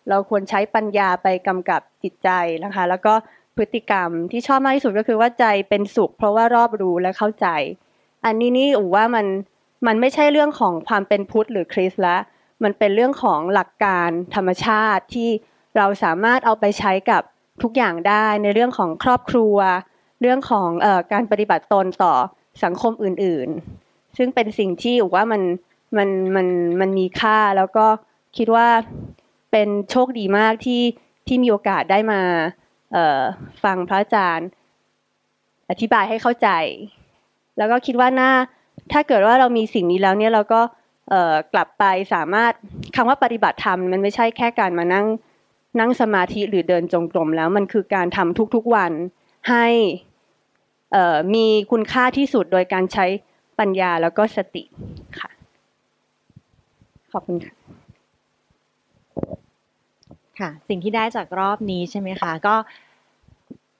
เราควรใช้ปัญญาไปกำกับจิตใจนะคะ แล้วก็ พฤติกรรมที่ชอบมากที่สุดก็คือว่าใจเป็นสุข เพราะว่ารอบรู้และเข้าใจ อันนี้นี่อูว่ามันมันไม่ใช่เรื่องของความเป็นพุทธหรือคริสต์ละมันเป็นเรื่องของหลักการธรรมชาติที่เราสามารถเอาไปใช้กับทุกอย่างได้ในเรื่องของครอบครัว เรื่องของออการปฏิบัติตนต่อสังคมอื่นๆ ซึ่งเป็นสิ่งที่อูว่ามันมันมันมันมีค่าแล้วก็คิดว่าเป็นโชคดีมากที่ที่มีโอกาสได้มา ฟังพระอาจารย์ อธิบายให้เข้าใจ แล้วก็คิดว่าน่าถ้าเกิดว่าเรามีสิ่งนี้แล้วเนี่ยเราก็กลับไปสามารถคำว่าปฏิบัติธรรมมันไม่ใช่แค่การมานั่งนั่งสมาธิหรือเดินจงกรมแล้วมันคือการทำทุกๆวันให้มีคุณค่าที่สุดโดยการใช้ปัญญาแล้วก็สติค่ะ ขอบคุณค่ะ ค่ะ สิ่งที่ได้จากรอบนี้ใช่ไหมคะ ก็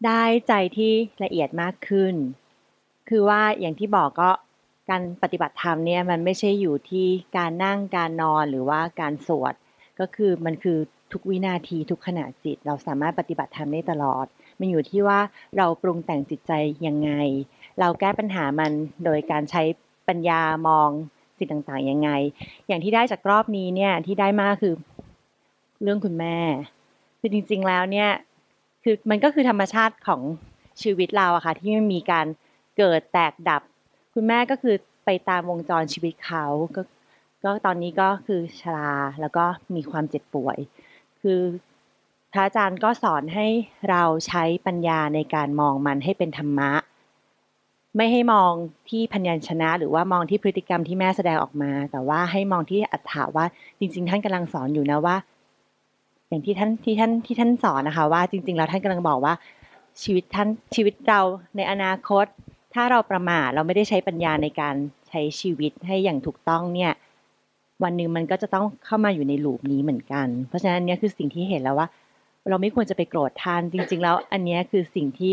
ได้ใจที่ละเอียดมากขึ้น คือว่าอย่างที่บอกก็การปฏิบัติธรรมเนี่ยมันไม่ใช่อยู่ที่การนั่งการนอนหรือว่าการสวด ก็คือมันคือทุกวินาทีทุกขณะจิต เราสามารถปฏิบัติธรรมได้ตลอด มันอยู่ที่ว่าเราปรุงแต่งจิตใจยังไง เราแก้ปัญหามันโดยการใช้ปัญญามองสิ่งต่างๆยังไง อย่างที่ได้จากรอบนี้เนี่ยที่ได้มากคือ เรื่องคุณแม่คือจริง ๆแล้วเนี่ย คือมันก็คือธรรมชาติของชีวิตเราอะค่ะ ที่มันมีการเกิดแตกดับ คุณแม่ก็คือไปตามวงจรชีวิตเขาก็ก็ตอนนี้ก็คือชราแล้วก็มีความเจ็บป่วย คือพระอาจารย์ก็สอนให้เราใช้ปัญญาในการมองมันให้เป็นธรรมะ ไม่ให้มองที่พัญญชนะ หรือว่ามองที่พฤติกรรมที่แม่แสดงออกมา แต่ว่าให้มองที่อัตถาว่าจริง ๆ ท่านกำลังสอนอยู่นะว่า อย่างที่ท่านที่ท่านที่ท่านสอนนะคะ ว่าจริง ๆ แล้วท่านกำลังบอกว่าชีวิตท่านชีวิตเราในอนาคต ถ้าเราประมาทเราไม่ได้ใช้ปัญญาในการใช้ชีวิตให้อย่างถูกต้องเนี่ย วันหนึ่งมันก็จะต้องเข้ามาอยู่ในหลูปนี้เหมือนกัน เพราะฉะนั้นเนี่ยคือสิ่งที่เห็นแล้วว่า เราไม่ควรจะไปโกรธท่านจริง ๆ แล้ว อันนี้คือสิ่งที่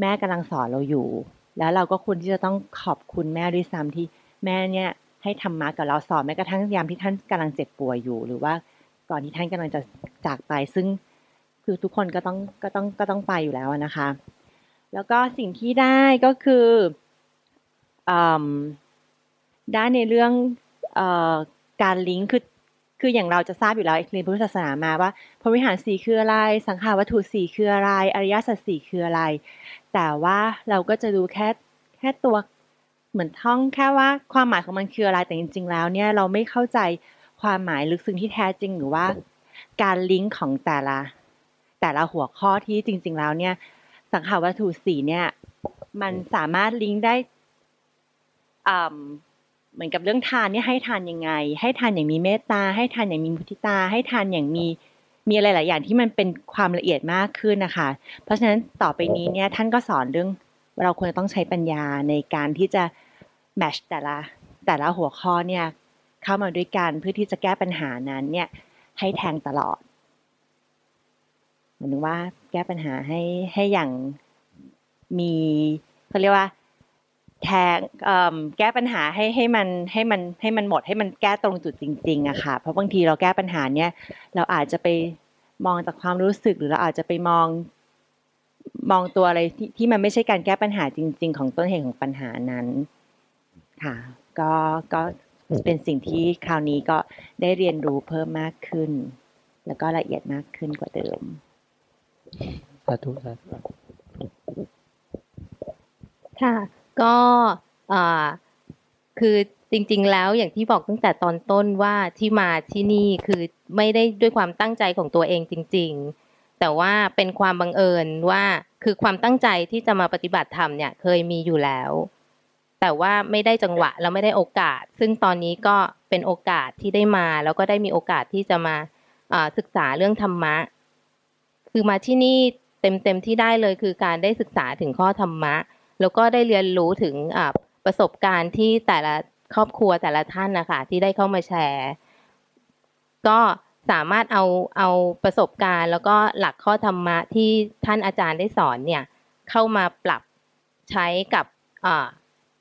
แม่กำลังสอนเราอยู่ แล้วเราก็ควรที่จะต้องขอบคุณแม่ด้วยซ้ำที่แม่เนี่ยให้ธรรมะกับเราสอนแม้กระทั่งยามที่ท่านกำลังเจ็บป่วยอยู่ หรือว่า ก่อนที่ท่านกำลังจะจากไป ซึ่งคือทุกคนก็ต้องก็ต้องก็ต้องไปอยู่แล้วนะคะ แล้วก็สิ่งที่ได้ก็คืออได้ในเรื่องอการลิงก์คือคืออย่างเราจะทราบอยู่แล้วเรียนพุทธศาสนามาว่าพรมวิหารสี่คืออะไร สังขารวัตถุสี่คืออะไร อริยสัจสี่คืออะไร แต่ว่าเราก็จะดูแค่แค่ตัวเหมือนท่องแค่ว่าความหมายของมันคืออะไรแต่จริง ๆ แล้วเนี่ยเราไม่เข้าใจ ความหมายลึกซึ้งที่แท้จริงหรือว่า การลิงก์ของแต่ละ แต่ละหัวข้อที่จริง ๆ แล้วเนี่ย สังขารวัตถุสี่เนี่ย มันสามารถลิงก์ได้อ่าเหมือนกับเรื่องทานเนี่ยให้ทานยังไง ให้ทานอย่างมีเมตตา ให้ทานอย่างมีมุทิตา ให้ทานอย่างมีมีอะไรหลายอย่างที่มันเป็นความละเอียดมากขึ้นนะคะ เพราะฉะนั้นต่อไปนี้เนี่ยท่านก็สอนเรื่องเราควรจะต้องใช้ปัญญาในการที่จะแมชแต่ละแต่ละหัวข้อเนี่ย เข้ามาด้วยกันเพื่อที่จะแก้ปัญหานั้นเนี่ยให้แทงตลอดหมายถึงว่าแก้ปัญหาให้ให้อย่างมีเขาเรียกว่าแทงแก้ปัญหาให้ให้มันให้มันให้มันหมดให้มันแก้ตรงจุดจริงๆอะค่ะ เพราะบางทีเราแก้ปัญหาเนี่ยเราอาจจะไปมองจากความรู้สึกหรือเราอาจจะไปมองมองตัวอะไรที่ที่มันไม่ใช่การแก้ปัญหาจริง ๆ ของต้นเหตุของปัญหานั้น ค่ะ ก็ก็ เป็นสิ่งที่คราวนี้ก็ได้เรียนรู้เพิ่มมากขึ้น แล้วก็ละเอียดมากขึ้นกว่าเดิมสาธุสาธุค่ะ ก็อ่าคือจริง ๆ แล้วอย่างที่บอกตั้งแต่ตอนต้นว่าที่มาที่นี่คือไม่ได้ด้วยความตั้งใจของตัวเองจริง ๆ แต่ว่าเป็นความบังเอิญว่าคือความตั้งใจที่จะมาปฏิบัติธรรมเนี่ยเคยมีอยู่แล้ว แต่ว่าไม่ได้จังหวะแล้วไม่ได้โอกาส ซึ่งตอนนี้ก็เป็นโอกาสที่ได้มา แล้วก็ได้มีโอกาสที่จะมาศึกษาเรื่องธรรมะ คือมาที่นี่เต็มๆที่ได้เลยคือการได้ศึกษาถึงข้อธรรมะ แล้วก็ได้เรียนรู้ถึงประสบการณ์ที่แต่ละครอบครัวแต่ละท่านนะคะที่ได้เข้ามาแชร์ ก็สามารถเอาเอาประสบการณ์ แล้วก็หลักข้อธรรมะที่ท่านอาจารย์ได้สอนเนี่ย เข้ามาปรับใช้กับ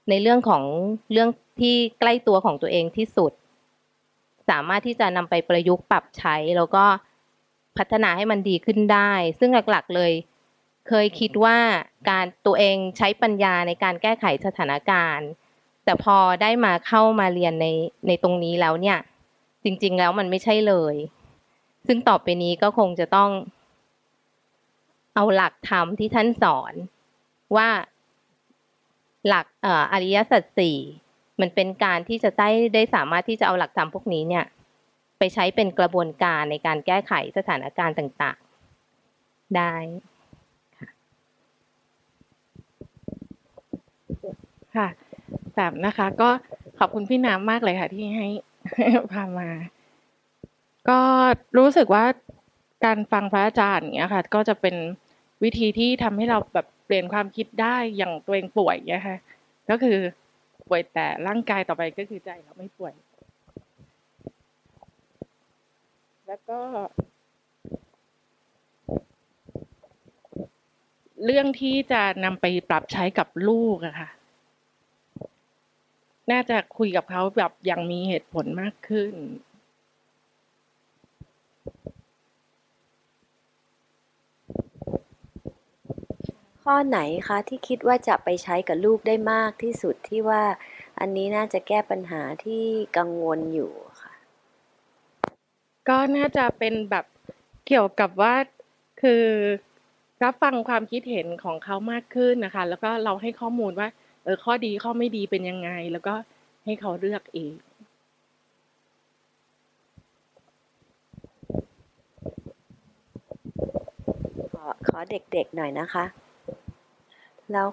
ในเรื่องของเรื่องที่ใกล้ตัวของตัวเองที่สุด สามารถที่จะนำไปประยุกต์ปรับใช้ แล้วก็พัฒนาให้มันดีขึ้นได้ ซึ่งหลักๆเลย เคยคิดว่าการตัวเองใช้ปัญญาในการแก้ไขสถานการณ์ แต่พอได้มาเข้ามาเรียนในในตรงนี้แล้วเนี่ย จริง ๆ แล้วมันไม่ใช่เลย ซึ่งต่อไปนี้ก็คงจะต้อง เอาหลักธรรมที่ท่านสอนว่า หลักออริยสัจสี่มันเป็นการที่จะได้ได้สามารถที่จะเอาหลักธรรมพวกนี้เนี่ย ไปใช้เป็นกระบวนการในการแก้ไขสถานการณ์ต่าง ๆ ได้ค่ะแบบนะคะ ก็ขอบคุณพี่น้ำมากเลยค่ะ ที่ให้พามา ก็รู้สึกว่าการฟังพระอาจารย์อย่างเงี้ยค่ะ ก็จะเป็นวิธีที่ทำให้เราแบบ ปลี่ยนความคิดได้อย่างตัวเองป่วยเงี้ยค่ะก็คือป่วยแต่ร่างกายต่อไปก็คือใจเราไม่ป่วย แล้วก็ เรื่องที่จะนำไปปรับใช้กับลูกอะค่ะ น่าจะคุยกับเขาแบบอย่างมีเหตุผลมากขึ้น ข้อไหนคะที่คิดว่าจะไปใช้กับลูกได้มากที่สุดที่ว่า อันนี้น่าจะแก้ปัญหาที่กังวลอยู่ค่ะ ก็น่าจะเป็นแบบเกี่ยวกับว่าคือรับฟังความคิดเห็นของเขามากขึ้นนะคะ แล้วก็เราให้ข้อมูลว่า เออข้อดีข้อไม่ดีเป็นยังไง แล้วก็ให้เขาเลือกเองขอขอเด็กๆหน่อยนะคะ แล้ว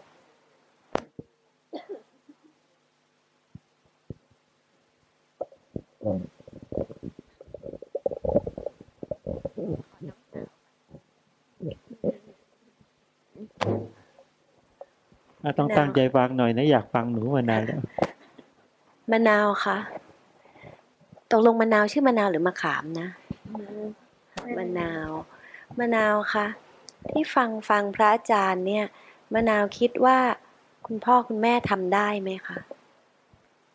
อะต้องตั้งใจฟังหน่อยนะ อยากฟังหนูมานานแล้วมะนาวคะตกลงมะนาวชื่อมะนาวหรือมะขามนะมะนาวมะนาวคะที่ฟังฟังพระอาจารย์เนี่ย มะนาวคิดว่าคุณพ่อคุณแม่ทำได้ไหมคะ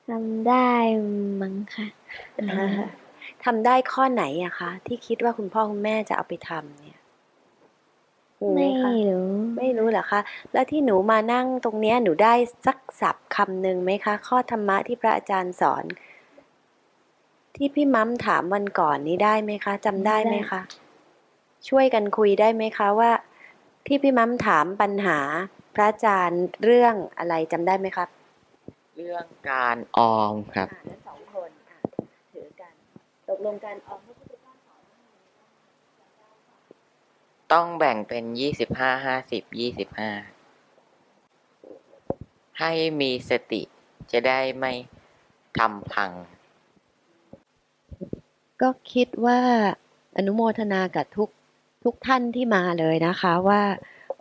ทำได้มั้งค่ะทำได้ข้อไหนอะคะที่คิดว่าคุณพ่อคุณแม่จะเอาไปทำเนี่ยมีหไม่คะรู้ไม่รู้เหรอคะ แล้วที่หนูมานั่งตรงเนี้ยหนูได้สักศัพท์คำหนึ่งไหมคะ ข้อธรรมะที่พระอาจารย์สอน ที่พี่มัมถามวันก่อนนี้ได้ไหมคะจำได้ไหมคะ ช่วยกันคุยได้ไหมคะว่า ที่พี่มัมถามปัญหาพระอาจารย์เรื่องอะไรจำได้ไหมครับ เรื่องการออมครับอ่านั้นสองคนอะถือกันตกลงการออมพระพุทธเจ้าสอนว่าไงต้องแบ่งเป็นยี่สิบห้าห้าสิบยี่สิบห้าให้มีสติจะได้ไม่ทำพัง ก็คิดว่าอนุโมทนากับทุก ทุกท่านที่มาเลยนะคะว่า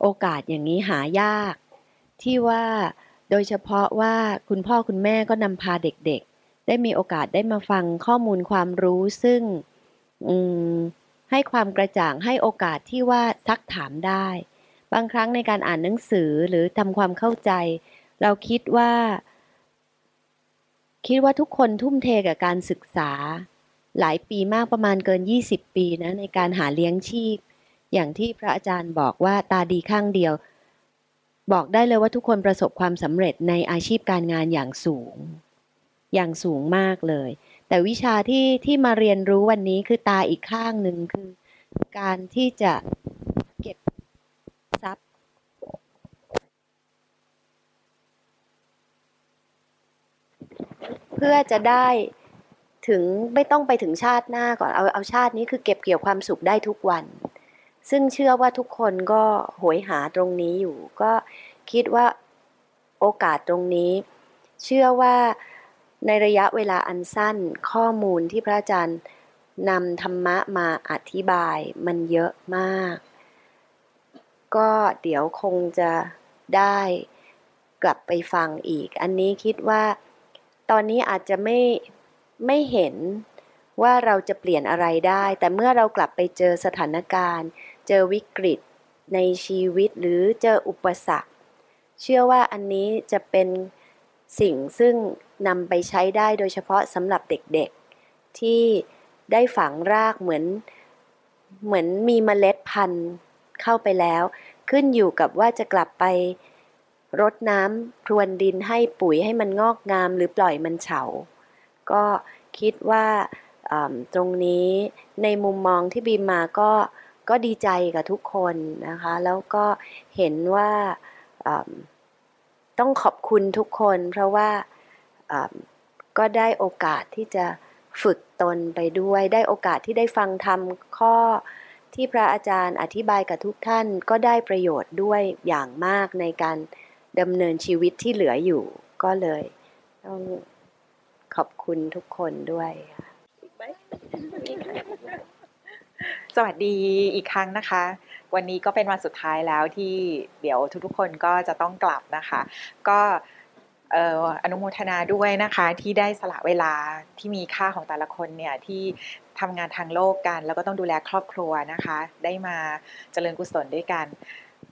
โอกาสอย่างนี้หายาก ที่ว่าโดยเฉพาะว่าคุณพ่อคุณแม่ก็นำพาเด็กๆ ได้มีโอกาสได้มาฟังข้อมูลความรู้ซึ่งให้ความกระจ่างให้โอกาสที่ว่าซักถามได้ บางครั้งในการอ่านหนังสือหรือทำความเข้าใจ เราคิดว่า คิดว่าทุกคนทุ่มเทกับการศึกษา หลายปีมากประมาณเกิน 20 ปีนะในการหาเลี้ยงชีพ อย่างที่พระอาจารย์บอกว่าตาดีข้างเดียว บอกได้เลยว่าทุกคนประสบความสำเร็จในอาชีพการงานอย่างสูง อย่างสูงมากเลย แต่วิชาที่ที่มาเรียนรู้วันนี้คือตาอีกข้างหนึ่งคือ การที่จะเก็บทรัพย์เพื่อจะได้ถึงไม่ต้องไปถึงชาติหน้าก่อนเอาเอาชาตินี้คือเก็บเกี่ยวความสุขได้ทุกวัน ซึ่งเชื่อว่าทุกคนก็โหยหาตรงนี้อยู่ ก็คิดว่าโอกาสตรงนี้ เชื่อว่าในระยะเวลาอันสั้นข้อมูลที่พระอาจารย์นำธรรมะมาอธิบายมันเยอะมาก ก็เดี๋ยวคงจะได้กลับไปฟังอีก อันนี้คิดว่าตอนนี้อาจจะไม่ไม่เห็นว่าเราจะเปลี่ยนอะไรได้ แต่เมื่อเรากลับไปเจอสถานการณ์ เจอวิกฤตในชีวิตหรือเจออุปสรรค เชื่อว่าอันนี้จะเป็นสิ่งซึ่งนำไปใช้ได้โดยเฉพาะสำหรับเด็กๆ ที่ได้ฝังรากเหมือนเหมือนมีเมล็ดพันธุ์เข้าไปแล้ว ขึ้นอยู่กับว่าจะกลับไปรดน้ำพรวนดินให้ปุ๋ยให้มันงอกงามหรือปล่อยมันเฉา ก็คิดว่าตรงนี้ในมุมมองที่บีมมาก็ ก็ดีใจกับทุกคนนะคะ แล้วก็เห็นว่าต้องขอบคุณทุกคน เพราะว่าก็ได้โอกาสที่จะฝึกตนไปด้วย ได้โอกาสที่ได้ฟังธรรมข้อที่พระอาจารย์อธิบายกับทุกท่านก็ได้ประโยชน์ด้วยอย่างมากในการดำเนินชีวิตที่เหลืออยู่ก็เลย ต้องขอบคุณทุกคนด้วยค่ะ สวัสดีอีกครั้งนะคะ วันนี้ก็เป็นวันสุดท้ายแล้วที่เดี๋ยวทุกๆคนก็จะต้องกลับนะคะ ก็อนุโมทนาด้วยนะคะที่ได้สละเวลาที่มีค่าของแต่ละคนเนี่ยที่ทำงานทางโลกกัน แล้วก็ต้องดูแลครอบครัวนะคะ ได้มาเจริญกุศลด้วยกัน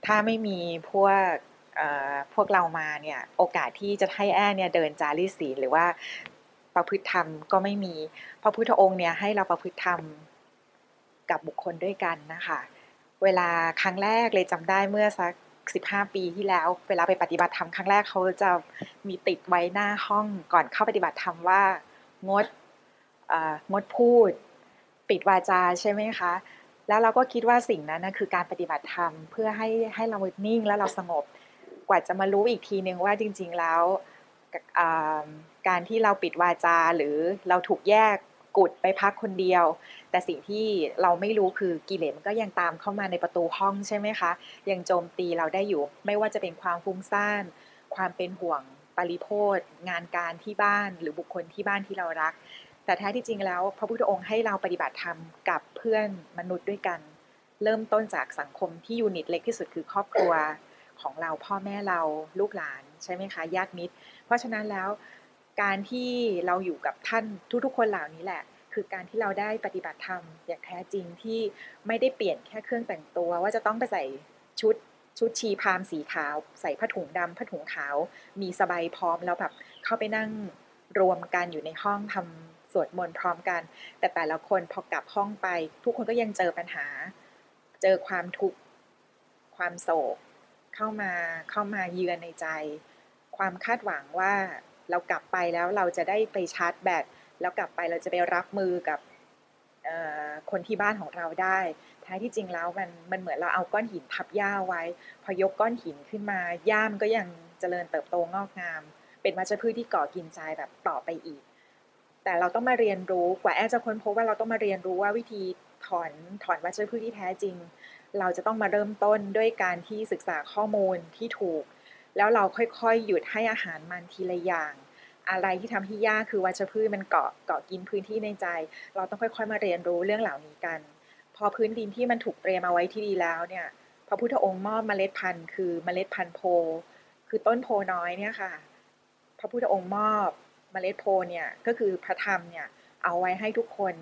ถ้าไม่มีพวกพวกเรามาเนี่ยโอกาสที่จะให้แอ้เนี่ยเดินจารีศีลหรือว่าประพฤติธรรมก็ไม่มีพระพุทธองค์เนี่ยให้เราประพฤติธรรม กับบุคคลด้วยกันนะคะ เวลาครั้งแรกเลยจำได้เมื่อสักสิบห้าปีที่แล้ว เวลาไปปฏิบัติธรรมครั้งแรกเขาจะมีติดไว้หน้าห้องก่อนเข้าปฏิบัติธรรมว่างดงดพูด ปิดวาจาใช่ไหมคะ แล้วเราก็คิดว่าสิ่งนั้นนะคือการปฏิบัติธรรมเพื่อให้ให้เรานิ่งแล้วเราสงบ กว่าจะมารู้อีกทีนึงว่าจริง ๆแล้วการที่เราปิดวาจาหรือเราถูกแยกกุดไปพักคนเดียว แต่สิ่งที่เราไม่รู้คือกิเลสมันก็ยังตามเข้ามาในประตูห้องใช่ไหมคะ ยังโจมตีเราได้อยู่ ไม่ว่าจะเป็นความฟุ้งซ่าน ความเป็นห่วงปริโภทงานการที่บ้านหรือบุคคลที่บ้านที่เรารัก แต่แท้ที่จริงแล้ว พระพุทธองค์ให้เราปฏิบัติธรรมกับเพื่อนมนุษย์ด้วยกัน เริ่มต้นจากสังคมที่ยูนิตเล็กที่สุดคือครอบครัวของเราพ่อแม่เราลูกหลานใช่ไหมคะญาติมิตร เพราะฉะนั้นแล้วการที่เราอยู่กับท่านทุกๆ คนเหล่านี้แหละ คือการที่เราได้ปฏิบัติธรรมอย่างแท้จริงที่ไม่ได้เปลี่ยนแค่เครื่องแต่งตัว ว่าจะต้องไปใส่ชุดชุดชีพามสีขาว ใส่ผ้าถุงดำผ้าถุงขาว มีสบายพร้อมแล้วแบบเข้าไปนั่งรวมกันอยู่ในห้องทำสวดมนต์พร้อมกัน แต่แต่ละคนพอกลับห้องไป ทุกคนก็ยังเจอปัญหา เจอความทุกข์ความโศก เข้ามาเข้ามาเยือนในใจ ความคาดหวังว่าเรากลับไปแล้วเราจะได้ไปชาร์จแบต แล้วกลับไปเราจะไปรับมือกับคนที่บ้านของเราได้แท้ที่จริงแล้วมันมันเหมือนเราเอาก้อนหินทับหญ้าไว้ พอยกก้อนหินขึ้นมาหญ้ามก็ยังเจริญเติบโตงอกงาม เป็นวัชพืชที่ก่อกินใจแบบต่อไปอีก แต่เราต้องมาเรียนรู้กว่าแอจะค้นพบว่าเราต้องมาเรียนรู้ว่าวิธีถอนถอนวัชพืชที่แท้จริง เราจะต้องมาเริ่มต้นด้วยการที่ศึกษาข้อมูลที่ถูก แล้วเราค่อยๆ หยุดให้อาหารมันทีละอย่าง อะไรที่ทำให้ยากคือวัชพืชมันเกาะเกาะกินพื้นที่ในใจ เราต้องค่อยๆมาเรียนรู้เรื่องเหล่านี้กัน พอพื้นดินที่มันถูกเตรียมเอาไว้ที่ดีแล้วเนี่ยพระพุทธองค์มอบเมล็ดพันธุ์คือเมล็ดพันธุ์โพ คือต้นโพน้อยเนี่ยค่ะ พระพุทธองค์มอบเมล็ดโพเนี่ยก็คือพระธรรมเนี่ยเอาไว้ให้ทุกคน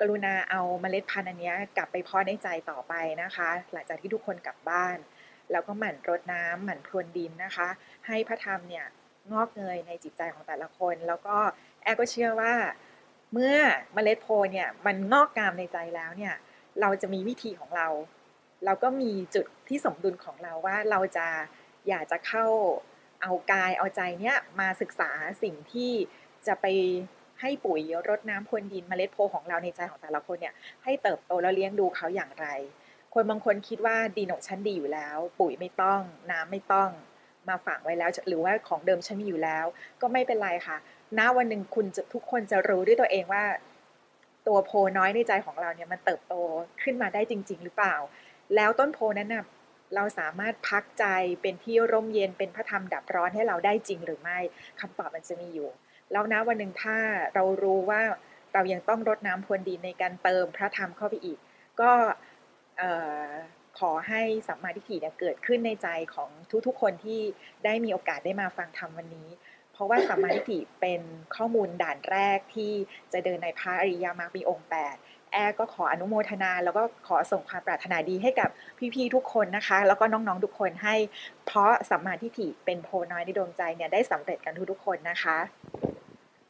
กรุณาเอาเมล็ดพันธุ์อันนี้กลับไปเพาะในใจต่อไปนะคะ หลังจากที่ทุกคนกลับบ้าน แล้วก็หมั่นรดน้ำหมั่นพรวนดินนะคะ ให้พระธรรมเนี่ย งอกเงยในจิตใจของแต่ละคน แล้วก็แอก็เชื่อว่า เมื่อเมล็ดโพเนี่ยมันงอกงามในใจแล้วเนี่ย เราจะมีวิธีของเรา เราก็มีจุดที่สมดุลของเราว่าเราจะอยากจะเข้าเอากายเอาใจเนี่ยมาศึกษาสิ่งที่จะไปให้ปุ๋ยรดน้ำพรวนดินเมล็ดโพของเราในใจของแต่ละคนเนี่ยให้เติบโตแล้วเลี้ยงดูเขาอย่างไร คนบางคนคิดว่าดินของฉันดีอยู่แล้ว ปุ๋ยไม่ต้อง น้ำไม่ต้อง มาฝังไว้แล้ว หรือว่าของเดิมฉันมีอยู่แล้ว ก็ไม่เป็นไรค่ะณวันหนึ่งคุณจะทุกคนจะรู้ด้วยตัวเองว่า ตัวโพน้อยในใจของเราเนี่ยมันเติบโตขึ้นมาได้จริง ๆ หรือเปล่า แล้วต้นโพนั้นน่ะเราสามารถพักใจเป็นที่ร่มเย็นเป็นพระธรรมดับร้อนให้เราได้จริงหรือไม่คำตอบมันจะมีอยู่ แล้วนะวันหนึ่งถ้าเรารู้ว่าเรายังต้องรดน้ำพรวนดินในการเติมพระธรรมเข้าไปอีก ก็ ขอให้สัมมาทิฏฐิเนี่ยเกิดขึ้นในใจของทุกๆ คนที่ได้มีโอกาสได้มาฟังธรรมวันนี้ เพราะว่าสัมมาทิฏฐิเป็นข้อมูลด่านแรกที่จะเดินในพระอริยมรรคมีองค์8แอร์ก็ขออนุโมทนา แล้วก็ขอส่งความปรารถนาดีให้กับพี่ๆทุกคนนะคะ แล้วก็น้องๆทุกคนให้ เพราะสัมมาทิฏฐิเป็นโพน้อยในดวงใจเนี่ยได้สำเร็จกันทุกๆคนนะคะ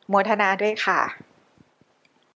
โมทนาด้วยค่ะ